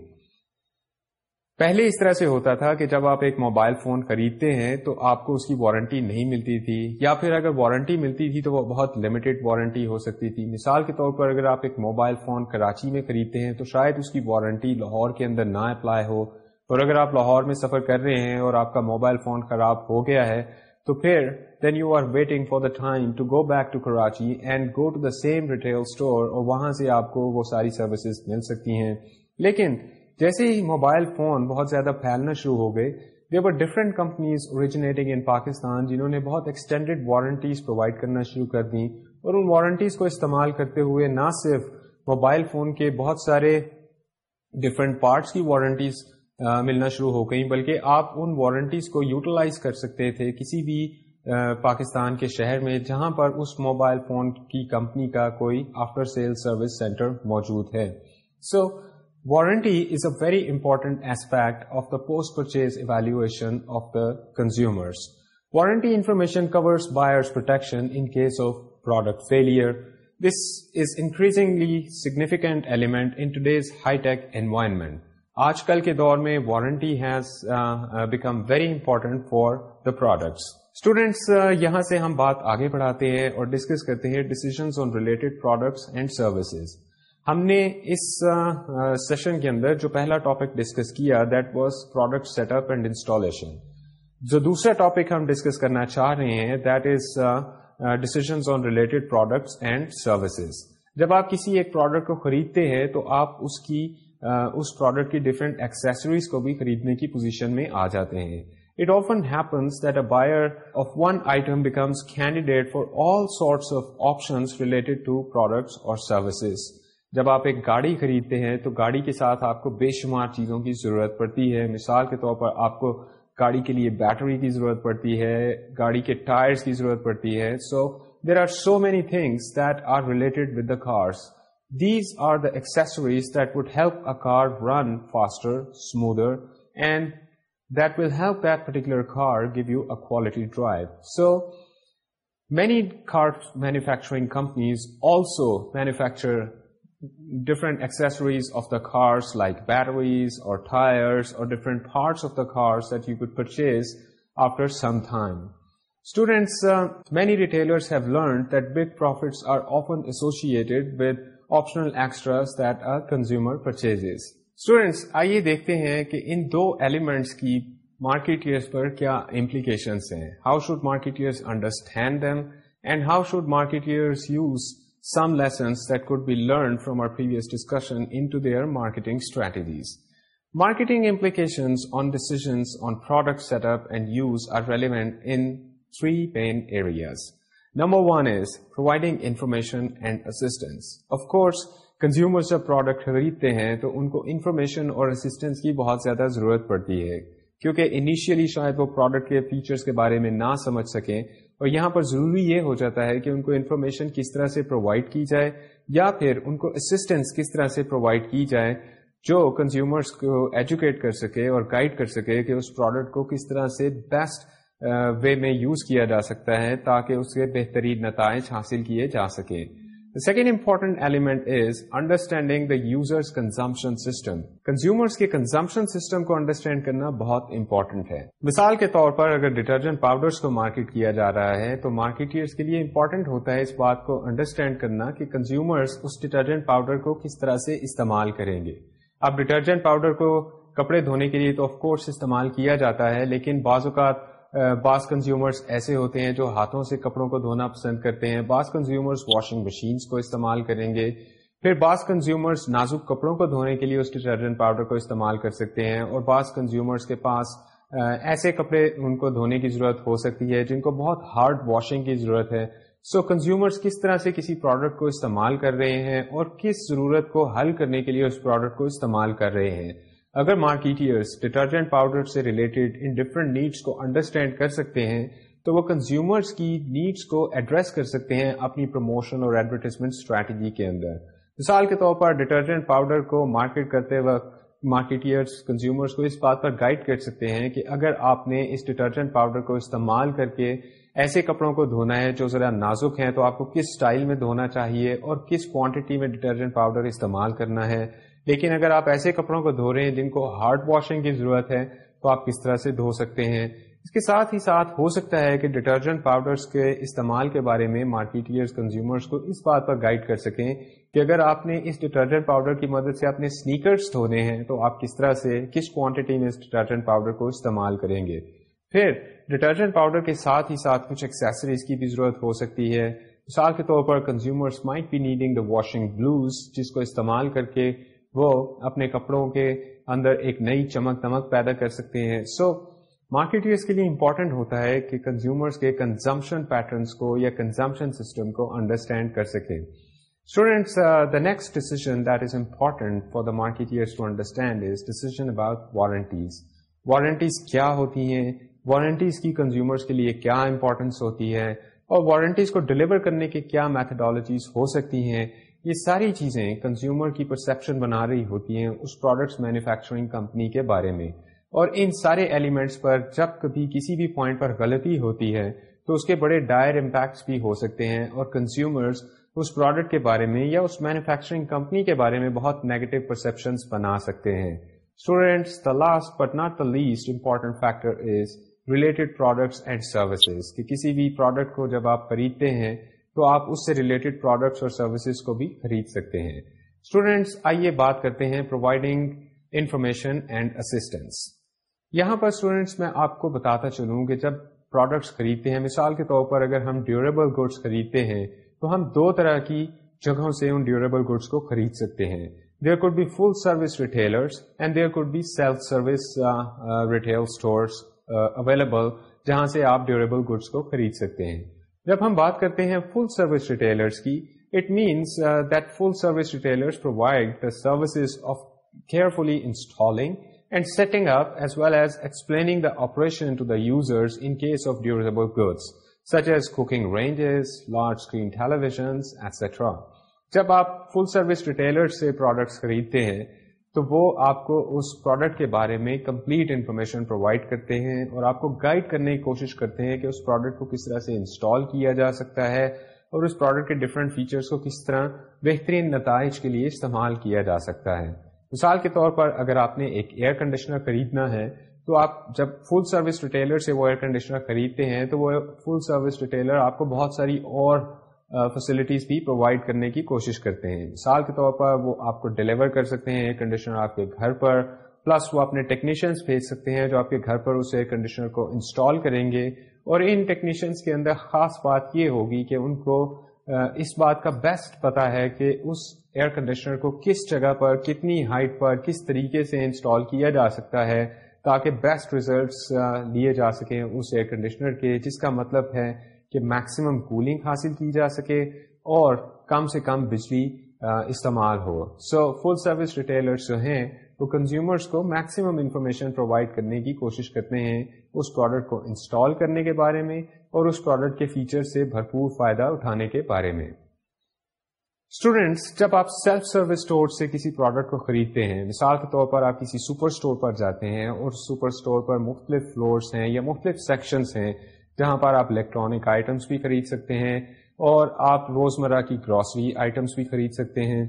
پہلے اس طرح سے ہوتا تھا کہ جب آپ ایک موبائل فون خریدتے ہیں تو آپ کو اس کی وارنٹی نہیں ملتی تھی یا پھر اگر وارنٹی ملتی تھی تو وہ بہت لمیٹڈ وارنٹی ہو سکتی تھی مثال کے طور پر اگر آپ ایک موبائل فون کراچی میں خریدتے ہیں تو شاید اس کی وارنٹی لاہور کے اندر نہ اپلائی ہو اور اگر آپ لاہور میں سفر کر رہے ہیں اور آپ کا موبائل فون خراب ہو گیا ہے تو پھر then you are waiting for the time to go back to Karachi and go to the same retail store اور وہاں سے آپ کو وہ ساری سروسز مل سکتی ہیں لیکن جیسے ہی موبائل فون بہت زیادہ پھیلنا شروع ہو گئے are different companies originating in Pakistan جنہوں نے بہت ایکسٹینڈیڈ وارنٹیز پرووائڈ کرنا شروع کر دی اور ان وارنٹیز کو استعمال کرتے ہوئے نہ صرف موبائل فون کے بہت سارے ڈفرنٹ پارٹس کی وارنٹیز ملنا شروع ہو گئیں بلکہ آپ ان وارنٹیز کو یوٹیلائز کر سکتے تھے کسی بھی پاکستان کے شہر میں جہاں پر اس موبائل فون کی کمپنی کا کوئی آفٹر سیل سروس سینٹر موجود ہے so warranty is a very important aspect of the post purchase evaluation of the consumers warranty information covers buyers protection in case of product failure this is increasingly significant element in today's high tech environment آج کل کے دور میں warranty has become very far the products students یہاں سے ہم بات آگے بڑھاتے ہیں اور ڈسکس کرتے ہیں decisions related products and services ہم نے اس سیشن uh, uh, کے اندر جو پہلا ٹاپک ڈسکس کیا that was product set up and installation جو دوسرا ٹاپک ہم ڈسکس کرنا چاہ رہے ہیں that is decisions on related products and services جب آپ کسی ایک پروڈکٹ کو خریدتے ہیں تو آپ اس کی اس پروڈکٹ کی ڈفرینٹ ایکسیسریز کو بھی خریدنے کی پوزیشن میں آ جاتے ہیں سروسز جب آپ ایک گاڑی خریدتے ہیں تو گاڑی کے ساتھ آپ کو بے شمار چیزوں کی ضرورت پڑتی ہے مثال کے طور پر آپ کو گاڑی کے لیے بیٹری کی ضرورت پڑتی ہے گاڑی کے ٹائرس کی ضرورت پڑتی ہے so there are so many things that are related with the cars These are the accessories that would help a car run faster, smoother, and that will help that particular car give you a quality drive. So many car manufacturing companies also manufacture different accessories of the cars like batteries or tires or different parts of the cars that you could purchase after some time. Students, uh, many retailers have learned that big profits are often associated with optional extras that are consumer purchase students آئیے دیکھتے ہیں کہ ان دو ایلیمنٹس کی مارکیٹ پر کیا امپلیکیشنز ہیں how should market understand them and how should marketers use some lessons that could be learn from our previous discussion into their marketing strategies marketing imply on decisions on product set up and use are relevant in three main areas number one is providing information and assistance. Of course consumer جب پروڈکٹ خریدتے ہیں تو ان کو انفارمیشن اور اسسٹینس کی بہت زیادہ ضرورت پڑتی ہے کیونکہ انیشیلی شاید وہ پروڈکٹ کے فیچرس کے بارے میں نہ سمجھ سکیں اور یہاں پر ضروری یہ ہو جاتا ہے کہ ان کو انفارمیشن کس طرح سے پرووائڈ کی جائے یا پھر ان کو اسسٹینس کس طرح سے پرووائڈ کی جائے جو کنزیومرس کو ایجوکیٹ کر سکے اور گائڈ کر سکے کہ اس پروڈکٹ کو کس طرح سے بیسٹ وے میں یوز کیا جا سکتا ہے تاکہ اس کے بہترین نتائج حاصل کیے جا سکیں second important element is understanding the user consumption system consumers کے کنزمپشن سسٹم کو انڈرسٹینڈ کرنا بہت امپورٹنٹ ہے مثال کے طور پر اگر ڈیٹرجینٹ پاؤڈر کو مارکیٹ کیا جا رہا ہے تو مارکیٹرس کے لیے امپورٹنٹ ہوتا ہے اس بات کو انڈرسٹینڈ کرنا کہ کنزیومر اس ڈیٹرجنٹ پاؤڈر کو کس طرح سے استعمال کریں گے اب ڈٹرجنٹ پاؤڈر کو کپڑے دھونے کے لیے تو آف کورس استعمال کیا جاتا ہے لیکن بعض اوقات بعض کنزیومرز ایسے ہوتے ہیں جو ہاتھوں سے کپڑوں کو دھونا پسند کرتے ہیں بعض کنزیومرس واشنگ مشینس کو استعمال کریں گے پھر بعض کنزیومرس نازک کپڑوں کو دھونے کے لیے اس ڈٹرجنٹ پاؤڈر کو استعمال کر سکتے ہیں اور بعض کنزیومرس کے پاس ایسے کپڑے ان کو دھونے کی ضرورت ہو سکتی ہے جن کو بہت ہارڈ واشنگ کی ضرورت ہے سو کنزیومرز کس طرح سے کسی پروڈکٹ کو استعمال کر رہے ہیں اور کس ضرورت کو حل کرنے کے لیے اس پروڈکٹ کو استعمال کر رہے ہیں اگر مارکیٹرس ڈٹرجنٹ پاؤڈر سے ریلیٹڈ ان ڈفرنٹ نیڈس کو انڈرسٹینڈ کر سکتے ہیں تو وہ کنزیومرس کی نیڈس کو ایڈریس کر سکتے ہیں اپنی پروموشن اور ایڈورٹیزمنٹ اسٹریٹجی کے اندر مثال کے طور پر ڈٹرجنٹ پاؤڈر کو مارکیٹ کرتے وقت مارکیٹرس کنزیومرس کو اس بات پر گائڈ کر سکتے ہیں کہ اگر آپ نے اس ڈیٹرجنٹ پاؤڈر کو استعمال کر کے ایسے کپڑوں کو دھونا ہے جو ذرا نازک ہیں تو آپ کو کس اسٹائل میں دھونا چاہیے اور کس کوانٹٹی میں ڈٹرجنٹ پاؤڈر استعمال کرنا ہے لیکن اگر آپ ایسے کپڑوں کو دھو رہے ہیں جن کو ہارڈ واشنگ کی ضرورت ہے تو آپ کس طرح سے دھو سکتے ہیں اس کے ساتھ ہی ساتھ ہو سکتا ہے کہ ڈٹرجنٹ پاؤڈرز کے استعمال کے بارے میں مارکیٹرز کنزیومرز کو اس بات پر گائیڈ کر سکیں کہ اگر آپ نے اس ڈٹرجنٹ پاؤڈر کی مدد سے اپنے سنیکرز دھونے ہیں تو آپ کس طرح سے کس کوانٹٹی میں اس ڈیٹرجنٹ پاؤڈر کو استعمال کریں گے پھر ڈٹرجنٹ پاؤڈر کے ساتھ ہی ساتھ کچھ ایکسیسریز کی بھی ضرورت ہو سکتی ہے مثال کے طور پر consumers might be needing the washing blues جس کو استعمال کر کے وہ اپنے کپڑوں کے اندر ایک نئی چمک دمک پیدا کر سکتے ہیں سو مارکیٹ ایئرس کے لیے امپورٹنٹ ہوتا ہے کہ کنزیومرس کے کنزمپشن پیٹرنس کو یا کنزمپشن سسٹم کو انڈرسٹینڈ کر سکیں students the next decision that is important for the market to understand is decision about warranties warranties کیا ہوتی ہیں وارنٹیز کی کنزیومرس کے لیے کیا امپورٹینس ہوتی ہے اور وارنٹیز کو ڈلیور کرنے کے کیا میتھڈالوجیز ہو سکتی ہیں یہ ساری چیزیں کنزیومر کی پرسیپشن بنا رہی ہوتی ہیں اس پروڈکٹس مینوفیکچرنگ کمپنی کے بارے میں اور ان سارے ایلیمنٹس پر جب کبھی کسی بھی پوائنٹ پر غلطی ہوتی ہے تو اس کے بڑے ڈائر امپیکٹس بھی ہو سکتے ہیں اور کنزیومرز اس پروڈکٹ کے بارے میں یا اس مینوفیکچرنگ کمپنی کے بارے میں بہت نیگیٹو پرسپشنس بنا سکتے ہیں students the last but not the least important factor is related products and services کہ کسی بھی پروڈکٹ کو جب آپ خریدتے ہیں تو آپ اس سے ریلیٹڈ پروڈکٹس اور سروسز کو بھی خرید سکتے ہیں اسٹوڈینٹس آئیے بات کرتے ہیں پرووائڈنگ انفارمیشن اینڈ اسٹینس یہاں پر اسٹوڈینٹس میں آپ کو بتاتا چلوں کہ جب پروڈکٹس خریدتے ہیں مثال کے طور پر اگر ہم ڈیوریبل گڈس خریدتے ہیں تو ہم دو طرح کی جگہوں سے ان ڈیوریبل گڈس کو خرید سکتے ہیں there could be full service retailers and there could be self service retail store available جہاں سے آپ ڈیوریبل گوڈس کو خرید سکتے ہیں جب ہم بات کرتے ہیں فل سروس ریٹیلر کی it means that full service retailer provide the services of carefully installing and setting up as well as explaining the operation to the users in case of durable goods such as cooking ranges large screen televisions etcetera جب آپ فل سروس ریٹیلر سے پروڈکٹس خریدتے ہیں تو وہ آپ کو اس پروڈکٹ کے بارے میں کمپلیٹ انفارمیشن پرووائڈ کرتے ہیں اور آپ کو گائڈ کرنے کی کوشش کرتے ہیں کہ اس پروڈکٹ کو کس طرح سے انسٹال کیا جا سکتا ہے اور اس پروڈکٹ کے ڈفرینٹ فیچرس کو کس طرح بہترین نتائج کے لیے استعمال کیا جا سکتا ہے مثال کے طور پر اگر آپ نے ایک ایئر کنڈیشنر خریدنا ہے تو آپ جب فل سروس ریٹیلر سے وہ ایئر کنڈیشنر خریدتے ہیں تو وہ فل سروس ریٹیلر آپ کو بہت ساری اور فیسلٹیز بھی پرووائڈ کرنے کی کوشش کرتے ہیں مثال کے طور پر وہ آپ کو ڈیلیور کر سکتے ہیں ایئر کنڈیشنر آپ کے گھر پر پلس وہ اپنے ٹیکنیشینس بھیج سکتے ہیں جو آپ کے گھر پر اس ایئر کنڈیشنر کو انسٹال کریں گے اور ان ٹیکنیشینس کے اندر خاص بات یہ ہوگی کہ ان کو اس بات کا بیسٹ پتا ہے کہ اس ایئر کنڈیشنر کو کس جگہ پر کتنی ہائٹ پر کس طریقے سے انسٹال کیا جا سکتا ہے تاکہ بیسٹ ریزلٹس لیے جا سکیں اس ایئر کنڈیشنر کے جس کا مطلب ہے کہ میکسیمم کولنگ حاصل کی جا سکے اور کم سے کم بجلی استعمال ہو سو فل سروس ریٹیلرس جو ہیں وہ کنزیومرس کو میکسیمم انفارمیشن پرووائڈ کرنے کی کوشش کرتے ہیں اس پروڈکٹ کو انسٹال کرنے کے بارے میں اور اس پروڈکٹ کے فیچر سے بھرپور فائدہ اٹھانے کے بارے میں اسٹوڈینٹس جب آپ سیلف سروس اسٹور سے کسی پروڈکٹ کو خریدتے ہیں مثال کے طور پر آپ کسی سپر اسٹور پر جاتے ہیں اور سپر اسٹور پر مختلف فلورس ہیں یا مختلف سیکشنس ہیں جہاں پر آپ الیکٹرانک آئٹمس بھی خرید سکتے ہیں اور آپ روزمرہ کی گروسری آئٹمس بھی خرید سکتے ہیں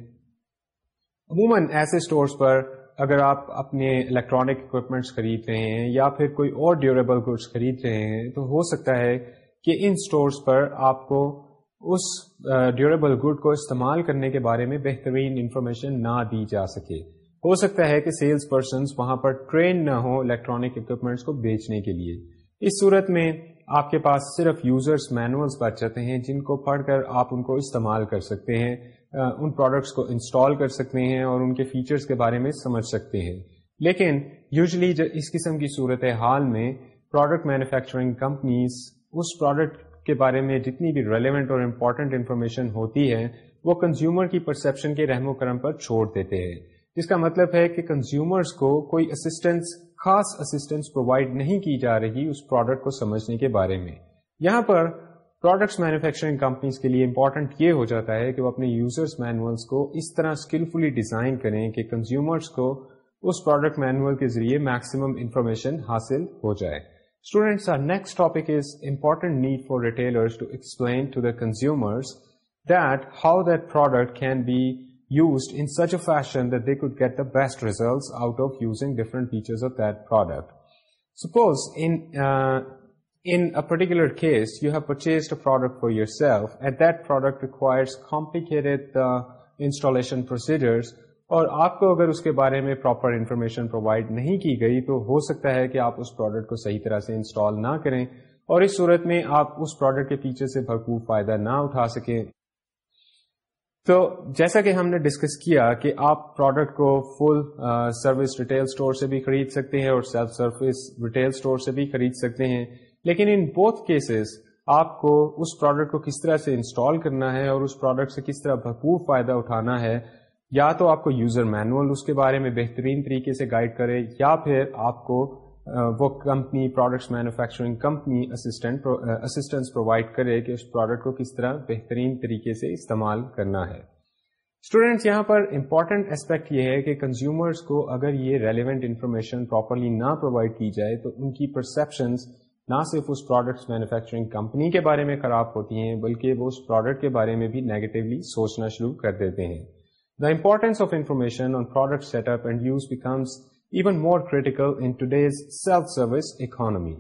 عموماً ایسے اسٹورس پر اگر آپ اپنے الیکٹرانک اکوپمنٹس خرید رہے ہیں یا پھر کوئی اور ڈیوریبل گڈس خرید رہے ہیں تو ہو سکتا ہے کہ ان اسٹورس پر آپ کو اس ڈیوریبل گڈ کو استعمال کرنے کے بارے میں بہترین انفارمیشن نہ دی جا سکے ہو سکتا ہے کہ سیلس پرسنس وہاں پر ٹرین نہ ہو الیکٹرانک اکوپمنٹس کو بیچنے کے لیے اس صورت میں آپ کے پاس صرف یوزرس مینولس بچ جاتے ہیں جن کو پڑھ کر آپ ان کو استعمال کر سکتے ہیں ان پروڈکٹس کو انسٹال کر سکتے ہیں اور ان کے فیچرس کے بارے میں سمجھ سکتے ہیں لیکن یوزلی اس قسم کی صورت حال میں پروڈکٹ مینوفیکچرنگ کمپنیز اس پروڈکٹ کے بارے میں جتنی بھی ریلیونٹ اور امپورٹنٹ انفارمیشن ہوتی ہے وہ کنزیومر کی پرسیپشن کے رحم و کرم پر چھوڑ دیتے ہیں جس کا مطلب ہے کہ کنزیومرز کو کوئی اسسٹنس خاص اسٹینس پرووائڈ نہیں کی جا رہی اس پروڈکٹ کو سمجھنے کے بارے میں یہاں پر پروڈکٹ مینوفیکچرنگ کمپنیز کے لیے امپورٹنٹ یہ ہو جاتا ہے کہ وہ اپنے یوزرس مینوئلس کو اس طرح اسکلفلی ڈیزائن کریں کہ کنزیومرس کو اس پروڈکٹ مینوئل کے ذریعے میکسمم انفارمیشن حاصل ہو جائے students are next topic is important need for to to explain the that that how product can be used in such a fashion that they could get the best results out of using different features of that product. Suppose in, uh, in a particular case you have purchased a product for yourself and that product requires complicated uh, installation procedures اور آپ کو اگر اس کے بارے میں پراپر انفارمیشن پرووائڈ نہیں کی گئی تو ہو سکتا ہے کہ آپ اس پروڈکٹ کو صحیح طرح سے انسٹال نہ کریں اور اس صورت میں آپ اس پروڈکٹ کے پیچھے سے بھرپور فائدہ نہ اٹھا سکیں تو جیسا کہ ہم نے ڈسکس کیا کہ آپ پروڈکٹ کو فل سروس ریٹیل اسٹور سے بھی خرید سکتے ہیں اور سیلف سروس ریٹیل اسٹور سے بھی خرید سکتے ہیں لیکن ان بوتھ کیسز آپ کو اس پروڈکٹ کو کس طرح سے انسٹال کرنا ہے اور اس پروڈکٹ سے کس طرح بھرپور فائدہ اٹھانا ہے یا تو آپ کو یوزر مینول اس کے بارے میں بہترین طریقے سے گائڈ کرے یا پھر آپ کو وہ company products manufacturing company assistant assistance provide کرے کہ اس پروڈکٹ کو کس طرح بہترین طریقے سے استعمال کرنا ہے اسٹوڈینٹس یہاں پر امپورٹنٹ اسپیکٹ یہ ہے کہ کنزیومرس کو اگر یہ ریلیونٹ انفارمیشن پراپرلی نہ پرووائڈ کی جائے تو ان کی پرسپشنس نہ صرف اس پروڈکٹس مینوفیکچرنگ کمپنی کے بارے میں خراب ہوتی ہیں بلکہ وہ اس پروڈکٹ کے بارے میں بھی نیگیٹولی سوچنا شروع کر دیتے ہیں the importance of information on product set up and use becomes even more critical in today's self-service economy.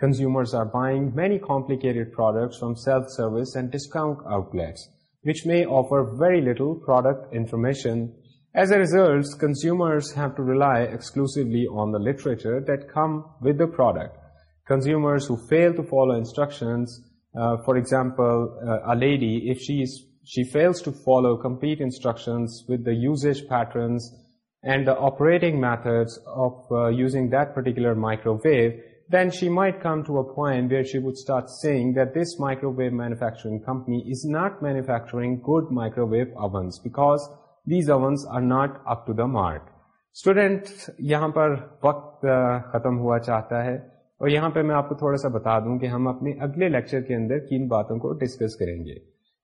Consumers are buying many complicated products from self-service and discount outlets, which may offer very little product information. As a result, consumers have to rely exclusively on the literature that come with the product. Consumers who fail to follow instructions, uh, for example, uh, a lady, if she fails to follow complete instructions with the usage patterns and uh, not good microwave ovens because these ovens are not up to the mark student یہاں پر وقت ختم ہوا چاہتا ہے اور یہاں پہ میں آپ کو تھوڑا سا بتا دوں کہ ہم اپنے اگلے لیکچر کے اندر کن باتوں کو ڈسکس کریں گے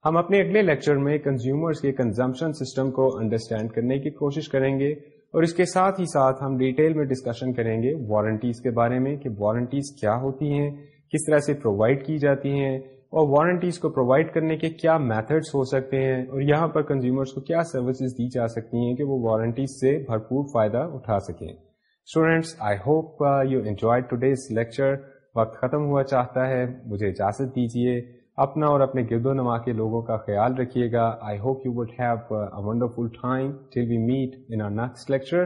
ہم اپنے اگلے لیکچر میں کنزیومرز کے کنزمپشن سسٹم کو انڈرسٹینڈ کرنے کی کوشش کریں گے اور اس کے ساتھ ہی ساتھ ہم ڈیٹیل میں ڈسکشن کریں گے وارنٹیز کے بارے میں کہ وارنٹیز کیا ہوتی ہیں کس طرح سے پرووائڈ کی جاتی ہیں اور وارنٹیز کو پرووائڈ کرنے کے کیا میتھڈس ہو سکتے ہیں اور یہاں پر کنزیومرز کو کیا سروسز دی جا سکتی ہیں کہ وہ وارنٹیز سے بھرپور فائدہ اٹھا سکیں students I hope you enjoy lecture وقت ختم ہوا چاہتا ہے مجھے اجازت دیجیے اپنا اور اپنے گرد و نما کے لوگوں کا خیال رکھیے گا I hope you would have a wonderful time till we meet lecture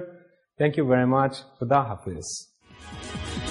thank you very much خدا حافظ